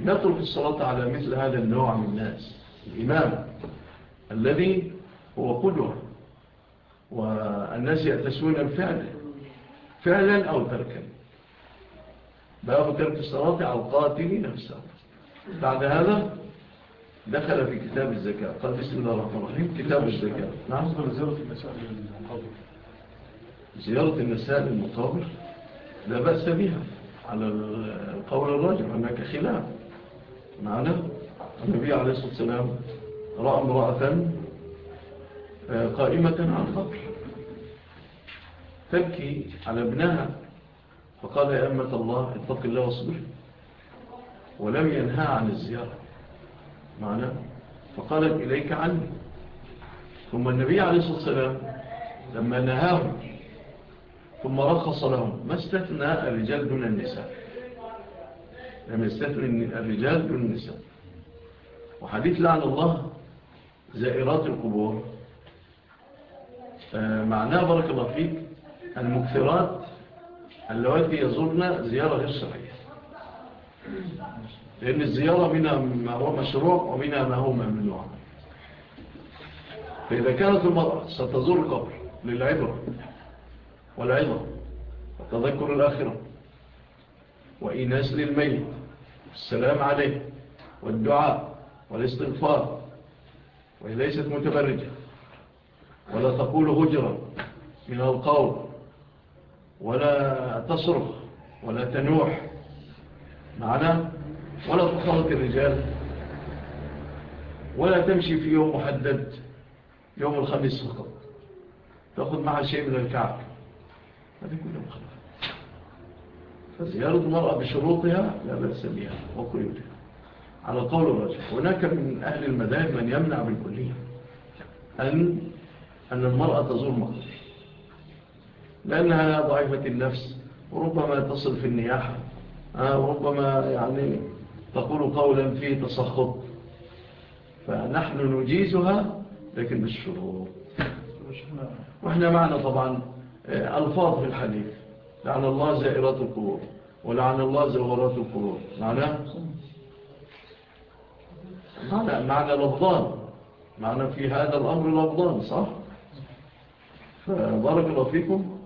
يترك الصلاة على مثل هذا النوع من الناس. الإمام الذي هو قدوة والناس يأتسون الفعل فعلا أو تركا. باب ترك الصلاة على القاتل نفسه. بعد هذا دخل في كتاب الزكاة. قال بسم الله الرحمن الرحيم. كتاب الزكاة. نعم. زيارة المسائل المقابر زيارة النساء المقابر لا بأس بها. على القول الراجح هناك خلاف. معنا؟ النبي عليه الصلاة والسلام رأى امرأة آه، قائمة عن قبر تبكي على ابنها فقال يا أمة الله اتق الله واصبر. ولم ينهى عن الزيارة. معنا؟ فقالت إليك عني. ثم النبي عليه الصلاة والسلام لما نهاهم ثم رخص لهم ما استثنى الرجال دون النساء. لم يستثنى الرجال دون النساء. وحديث لعن الله زائرات القبور. آه، معناه بارك الله فيك المكثرات اللواتي يزورنا زيارة غير صحية لأن الزيارة بنا ما هو مشروع وبنا ما هو ممنوع. فإذا كانت المرأة ستزور القبر للعبرة والعظة وتذكر الآخرة. وإيناس للميت والسلام عليه والدعاء. والاستغفار. وهي ليست متبرجة ولا تقول هجرة من القول. ولا تصرخ. ولا تنوح. معنا؟ ولا تخلط الرجال. ولا تمشي في يوم محدد. يوم الخميس فقط. تأخذ معها شيء من الكعب هذه كلها لهم فزيارة المرأة بشروطها لا بأس بها وقيودها. على قول الرجل هناك من أهل المذاهب من يمنع بالكلية أن أن المرأة تزور مقر لأنها ضعيفة النفس وربما تصل في النياحة آه، وربما يعني تقول قولا فيه تسخط. فنحن نجيزها لكن بالشروط. وإحنا معنا طبعا ألفاظ في الحديث. لعن الله زائرات القبور ولعن الله زورات القبور معناه معنى, معنى لفظان معنى في هذا الأمر لفظان صح؟ فبارك الله فيكم.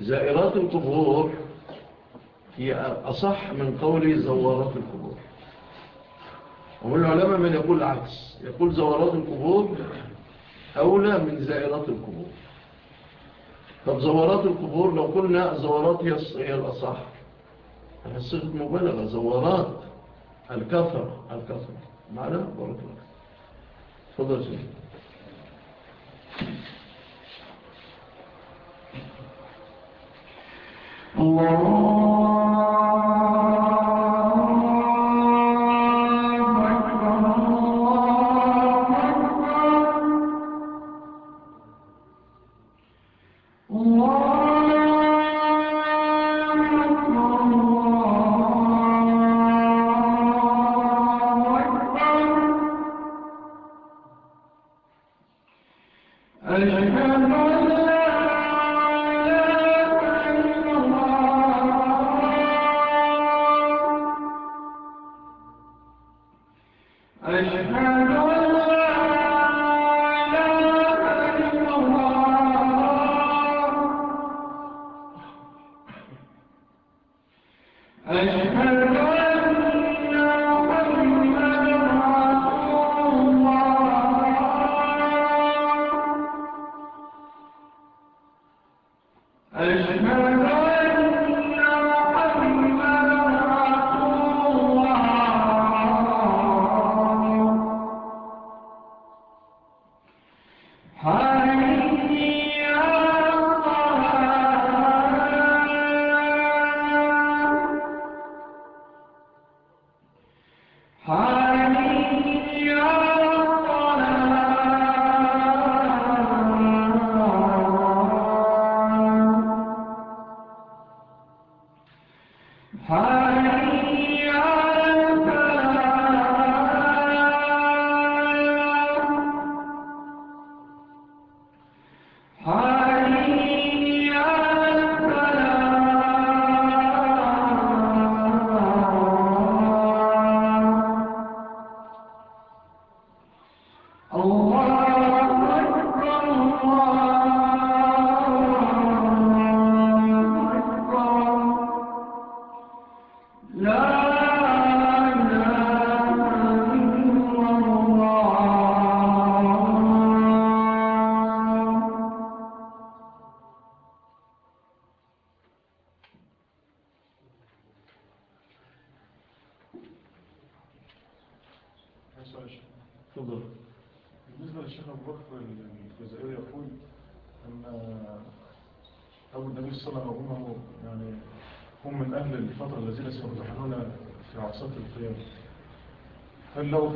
زائرات القبور هي أصح من قول زورات القبور. ومن العلماء من يقول العكس. يقول زورات القبور أولى من زائرات القبور. طب زورات القبور لو قلنا زورات هي الأصح. يعني هي صيغة مبالغة. زورات الكثرة الكثر معنا؟ بارك الله تفضل شيخ. الله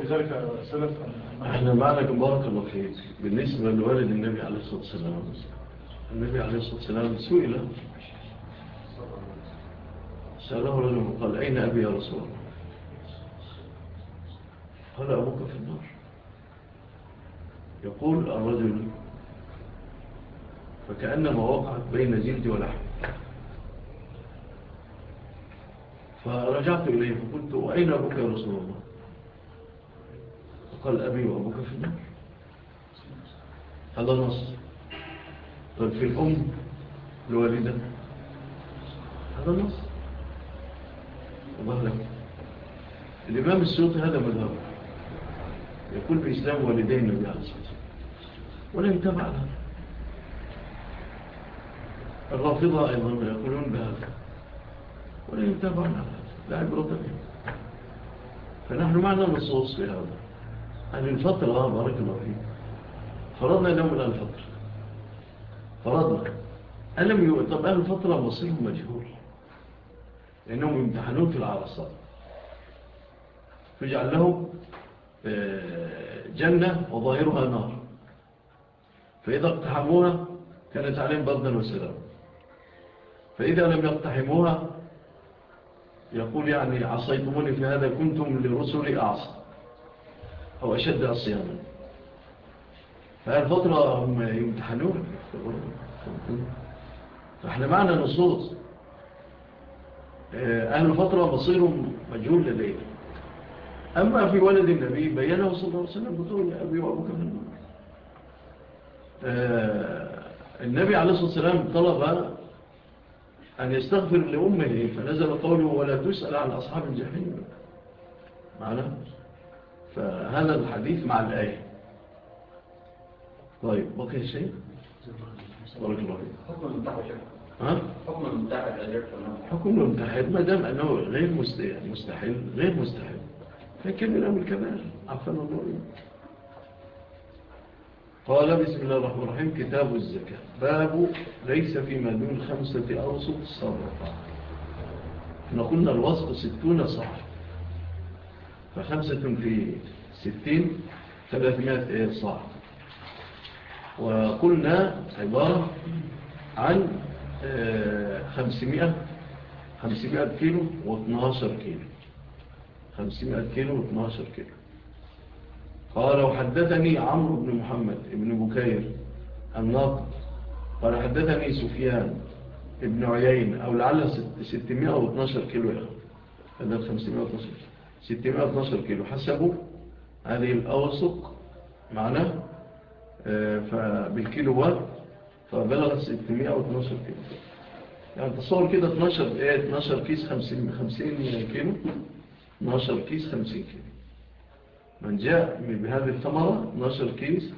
لذلك سلف؟ إحنا معلك بارك الله فيك. بالنسبة لوالد النبي عليه الصلاة والسلام النبي عليه الصلاة والسلام سئل سأله رجل قال أين أبي يا رسول الله؟ قال أبوك في النار. يقول الرجل فكأنما وقعت بين جلدي ولحم. فرجعت إليه فقلت وأين أبوك يا رسول الله؟ قال أبي وأبوك في النار. هذا نص طيب في الأم الوالدة. هذا نص الله لك الإمام السيوطي هذا مذهب. يقول بإسلام والدين النبي عليه الصلاة والسلام. ولا يتابع هذا. الرافضة أيضا يقولون بهذا. ولا يتبع هذا. لا عبرة فيه فنحن معنا نصوص في هذا. أن ينفطر الله بارك الله فيه فرضنا اليوم الآن فطر فرضنا. ألم يقول طب أهل الفطرة مصيرهم مجهول؟ لأنهم يمتحنون في العرصات فجعل لهم آه، جنة وظاهرها نار. فإذا اقتحموها كانت عليهم بردا وسلام. فإذا لم يقتحموها يقول يعني عصيتموني في هذا كنتم لرسل أعصى. أو أشد الصيانة فالفترة هم يمتحنون. فإحنا معنا نصوص. آه، أهل الفترة مصيرهم مجهول لليل أما في ولد النبي بيّنه صلى الله عليه وسلم بطول أبي وأبوك في آه، النبي عليه الصلاة والسلام طلب أن يستغفر لأمه فنزل قوله ولا تسأل عن أصحاب الجحيم. معناه هذا الحديث مع الآية طيب بقي شيء؟ بارك الله حكم المتحد حكم المتحد حكم المتحد ما دام أنه غير يعني مستحيل غير مستحيل. فكم من أمر كبار الله قال بسم الله الرحمن الرحيم كتاب الزكاة. باب ليس فيما دون خمسة أوسط صدقة إحنا قلنا الوصف ستون صحف فخمسة في ستين ثلاثمائة صاع وقلنا عبارة عن آه، خمسمائة خمسمائة كيلو واثناشر كيلو. خمسمائة كيلو واثناشر كيلو. قال وحدثني عمرو بن محمد ابن بكير الناقض قال حدثني سفيان ابن عيين أو لعل 612 كيلو يا أخي. هذا 512 كيلو 612 كيلو حسبوا هذه الأوسق معناه بالكيلو وات فبلغت 612 كيلو يعني تصور كده 12 إيه 12 كيس 50 50 كيلو 12 كيس 50 كيلو من جاء بهذه الثمرة 12 كيس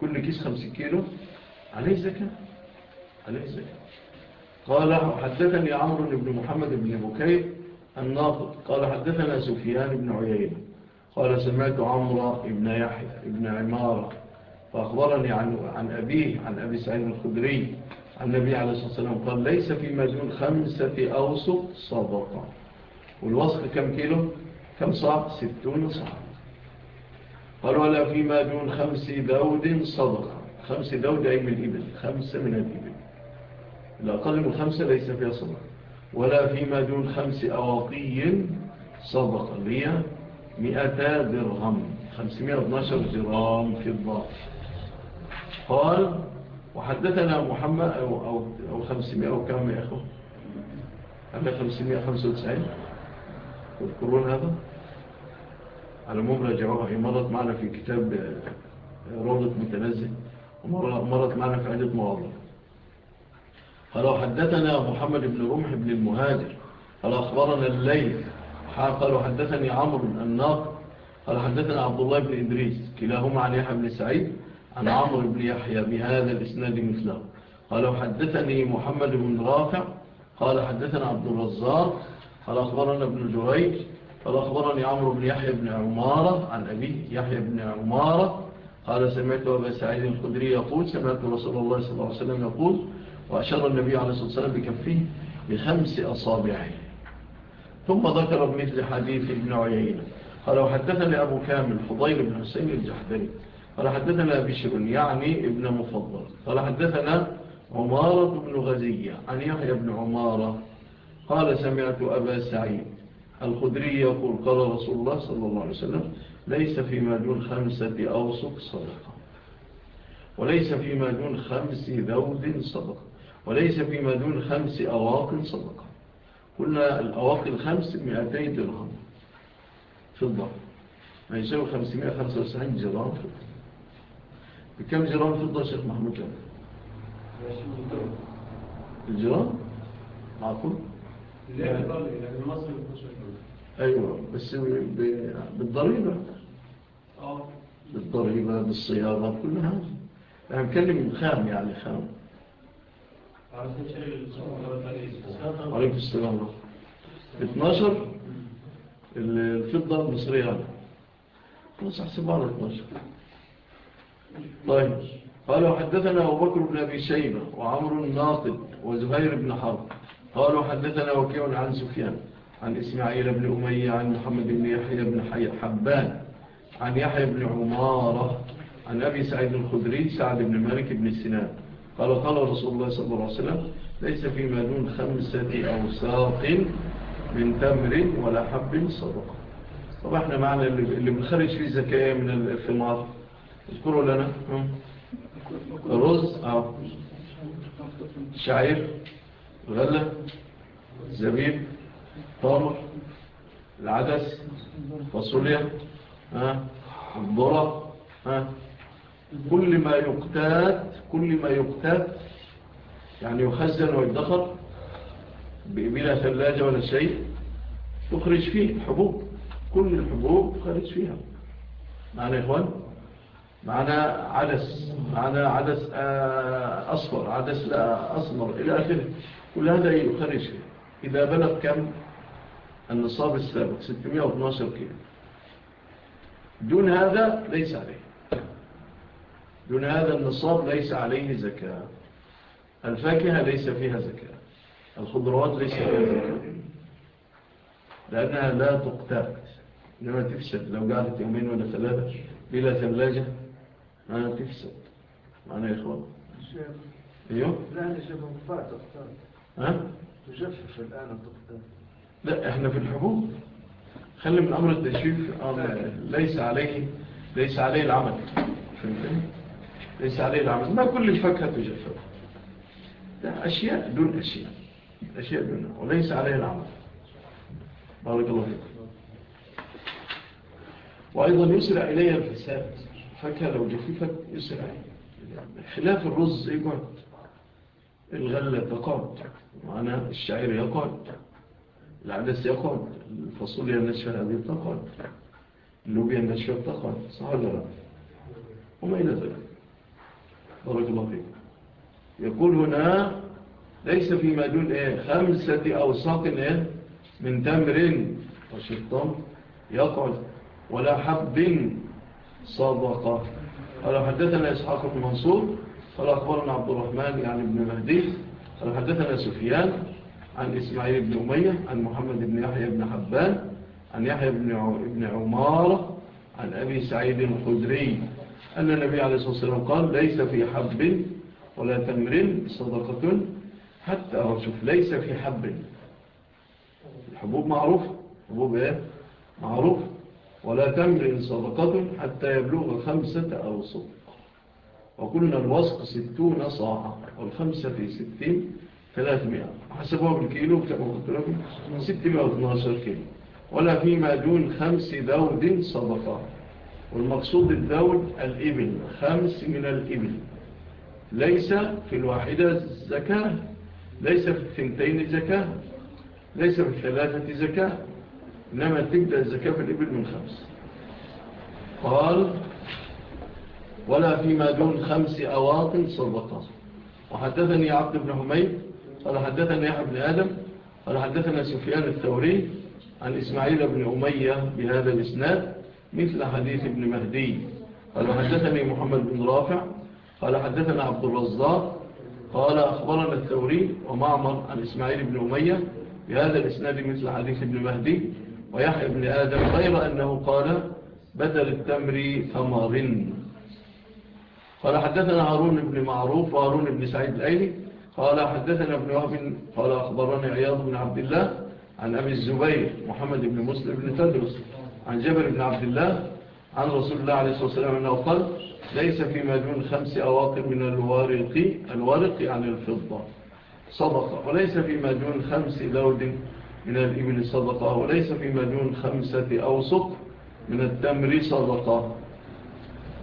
كل كيس 50 كيلو عليه زكاة عليه زكاة قال حدثني عمرو بن محمد بن بكير الناقد. قال حدثنا سفيان بن عيينة. قال سمعت عمر بن يحيى بن عمارة فأخبرني عن, عن أبيه عن أبي سعيد الخدري. عن النبي عليه الصلاة والسلام قال ليس فيما دون خمسة أوسط صدقة. والوصف كم كيلو؟ كم صاع ستون صاع قال ولا فيما دون خمس دود صدقة. خمس دود أي من الإبل؟ خمسة من الإبل. الأقل من خمسة ليس فيها صدقة. ولا فيما دون خمس أواقي صدق لي مئتا درهم. 512 جرام في الضعف قال وحدثنا محمد أو, أو, أو 500 أو كم يا أخو؟ أم 595 تذكرون هذا؟ على مهم رجعوها هي مرت معنا في كتاب آه، روضة متنزل ومرت معنا في عدة مواضيع. قال حدثنا محمد بن رمح بن المهاجر. قال أخبرنا الليل. قال حدثني عمرو الناق قال حدثنا عبد الله بن إدريس. كلاهما عن يحيى بن سعيد. عن عمرو بن يحيى بهذا الإسناد مثله. قال حدثني محمد بن رافع. قال حدثنا عبد الرزاق. قال أخبرنا ابن جريج. قال أخبرني عمرو بن يحيى بن عمارة. عن أبي يحيى بن عمارة. قال سمعت أبا سعيد الخدري يقول سمعت رسول الله صلى الله عليه وسلم يقول وأشار النبي عليه الصلاة والسلام بكفيه بخمس أصابعه ثم ذكر بمثل حديث ابن عيينة. قال وحدثنا أبو كامل فضيل بن حسين الجحدين قال حدثنا بشر يعني ابن مفضل. قال حدثنا عمارة بن غزية عن يحيى بن عمارة. قال سمعت أبا سعيد الخدري يقول قال رسول الله صلى الله عليه وسلم ليس فيما دون خمسة أوسق صدقة. وليس فيما دون خمس ذود صدقة. وليس فيما دون خمس أواقل صدقة. قلنا الأواقل الخمس 200 درهم. فضة. ما يساوي 595 جرام فضة. بكم جرام فضة شيخ محمود كم؟ الجرام؟ معقول؟ لا أيوة بس بالضريبة. آه. بالضريبة بالصيارة كلها أنا هنتكلم خام يعني خام. عليك السلام. ورحمة 12 الفضة المصرية. خلاص احسبها على 12 طيب قالوا حدثنا أبو بكر بن أبي شيبة وعمر الناقد وزهير بن حرب. قالوا حدثنا وكيع عن سفيان عن إسماعيل بن أمية عن محمد بن يحيى بن حي حبان عن يحيى بن عمارة عن أبي سعيد الخدري سعد بن مالك بن سنان. قال قال رسول الله صلى الله عليه وسلم ليس في دون خمسة أوساق من تمر ولا حب صدقة. طب إحنا معنا اللي بنخرج فيه زكاة من الثمار اذكروا لنا. رز آه. شعير غلة زبيب طمر العدس فاصوليا آه. ها الذره ها كل ما يقتات كل ما يقتات يعني يخزن ويدخر بلا ثلاجة ولا شيء تخرج فيه الحبوب كل الحبوب تخرج فيها. معنا إيه إخوان؟ معنا عدس معنا عدس آه، أصفر عدس آه، أصمر إلى آخره. كل هذا يخرج فيه. إذا بلغ كم؟ النصاب السابق 612 كيلو. دون هذا ليس عليه. دون هذا النصاب ليس عليه زكاة. الفاكهة ليس فيها زكاة. الخضروات ليس فيها زكاة. لأنها لا تقتات إنما تفسد. لو قعدت يومين ولا ثلاثة بلا ثلاجة ما تفسد. معنا يا إخوان. أيوه؟ لا نشبه مقطع تقتات ها؟ تجفف الآن تقتات لا إحنا في الحبوب خلي من أمر التشفيف آه، ليس عليه ليس عليه العمل. فهمتني؟ ليس عليه العمل ما كل الفاكهة تجفف ده أشياء دون أشياء أشياء دون وليس عليه العمل بارك الله فيك وأيضا يسرع إليه الفساد فاكهة لو جففت يسرع خلاف الرز يقعد الغلة تقعد معنا الشعير يقعد العدس يقعد الفاصوليا النشفة هذه تقعد اللوبيا النشفة تقعد صح ولا وما إلى ذلك؟ بارك الله فيك يقول هنا ليس فيما دون إيه؟ خمسة أوساق إيه؟ من تمر وشطم يقعد ولا حب صدقة قال حدثنا إسحاق بن منصور قال أخبرنا عبد الرحمن يعني بن مهدي قال حدثنا سفيان عن إسماعيل بن أمية عن محمد بن يحيى بن حبان عن يحيى بن عمارة عن أبي سعيد الخدري. أن النبي عليه الصلاة والسلام قال ليس في حب ولا تمر صدقة. حتى أرشف ليس في حب. الحبوب معروف. حبوب إيه؟ معروف. ولا تمر صدقة حتى يبلغ خمسة أوسط وقلنا الوسق ستون صاعة والخمسة في ستين ثلاثمائة. حسبوها بالكيلو كما قلت لكم ستمائة واثناشر كيلو. ولا فيما دون خمس دود صدقات والمقصود الذود الإبل خمس من الإبل. ليس في الواحدة زكاة ليس في الثنتين زكاة ليس في الثلاثة زكاة إنما تبدأ الزكاة في الإبل من خمس. قال ولا فيما دون خمس أواطن صدقة. وحدثني عبد بن حميد قال حدثني يحيى بن آدم قال حدثنا سفيان الثوري عن إسماعيل بن أمية بهذا الإسناد مثل حديث ابن مهدي. قال حدثني محمد بن رافع. قال حدثنا عبد الرزاق. قال أخبرنا الثوري ومعمر عن إسماعيل بن أمية بهذا الإسناد مثل حديث ابن مهدي ويحيى بن آدم غير أنه قال بدل التمر ثمر. قال حدثنا هارون بن معروف وهارون بن سعيد الأيلي. قال حدثنا ابن وهب. قال أخبرني عياض بن عبد الله عن أبي الزبير محمد بن مسلم بن تدرس. عن جبر بن عبد الله عن رسول الله عليه الصلاة والسلام أنه قال ليس في مدون خمس أواقب من الوارق الوارق عن الفضة. صدقة وليس في مدون خمس لود من الإبل صدقة وليس في مدون خمسة أوسق من التمر صدقة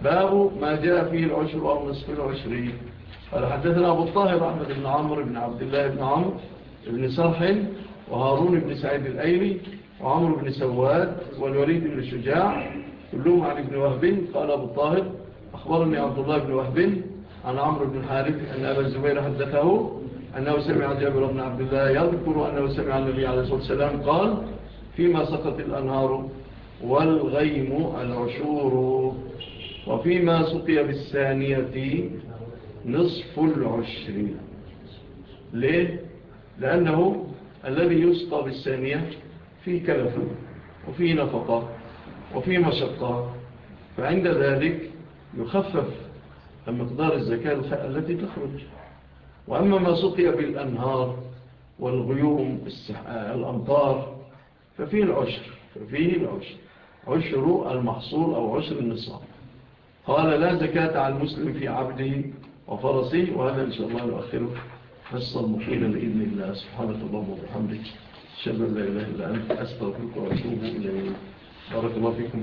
باب ما جاء فيه العشر أو نصف العشرين. قال حدثنا أبو الطاهر أحمد بن عمر بن عبد الله بن عمر بن صرح وهارون بن سعيد الأيلي وعمر بن سواد والوليد بن الشجاع كلهم عن ابن وهب قال أبو الطاهر أخبرني عبد الله بن وهب عن عمر بن حارف أن أبا الزبير حدثه أنه سمع جابر بن عبد الله يذكر أنه سمع النبي عليه الصلاة والسلام قال فيما سقط الأنهار والغيم العشور وفيما سقي بالثانية نصف العشر ليه؟ لأنه الذي يسقى بالثانية في كلف وفي نفقة وفي مشقة. فعند ذلك يخفف مقدار الزكاة التي تخرج. وأما ما سقي بالأنهار والغيوم الأمطار ففيه العشر ففيه العشر. عشر المحصول أو عشر النصاب. قال لا زكاة على المسلم في عبده وفرسه وهذا إن شاء الله نؤخره حصة مقيلة بإذن الله. سبحانه الله وبحمده أشهد أن لا إله إلا أنت أستغفرك وأتوب إليك. بارك الله فيكم.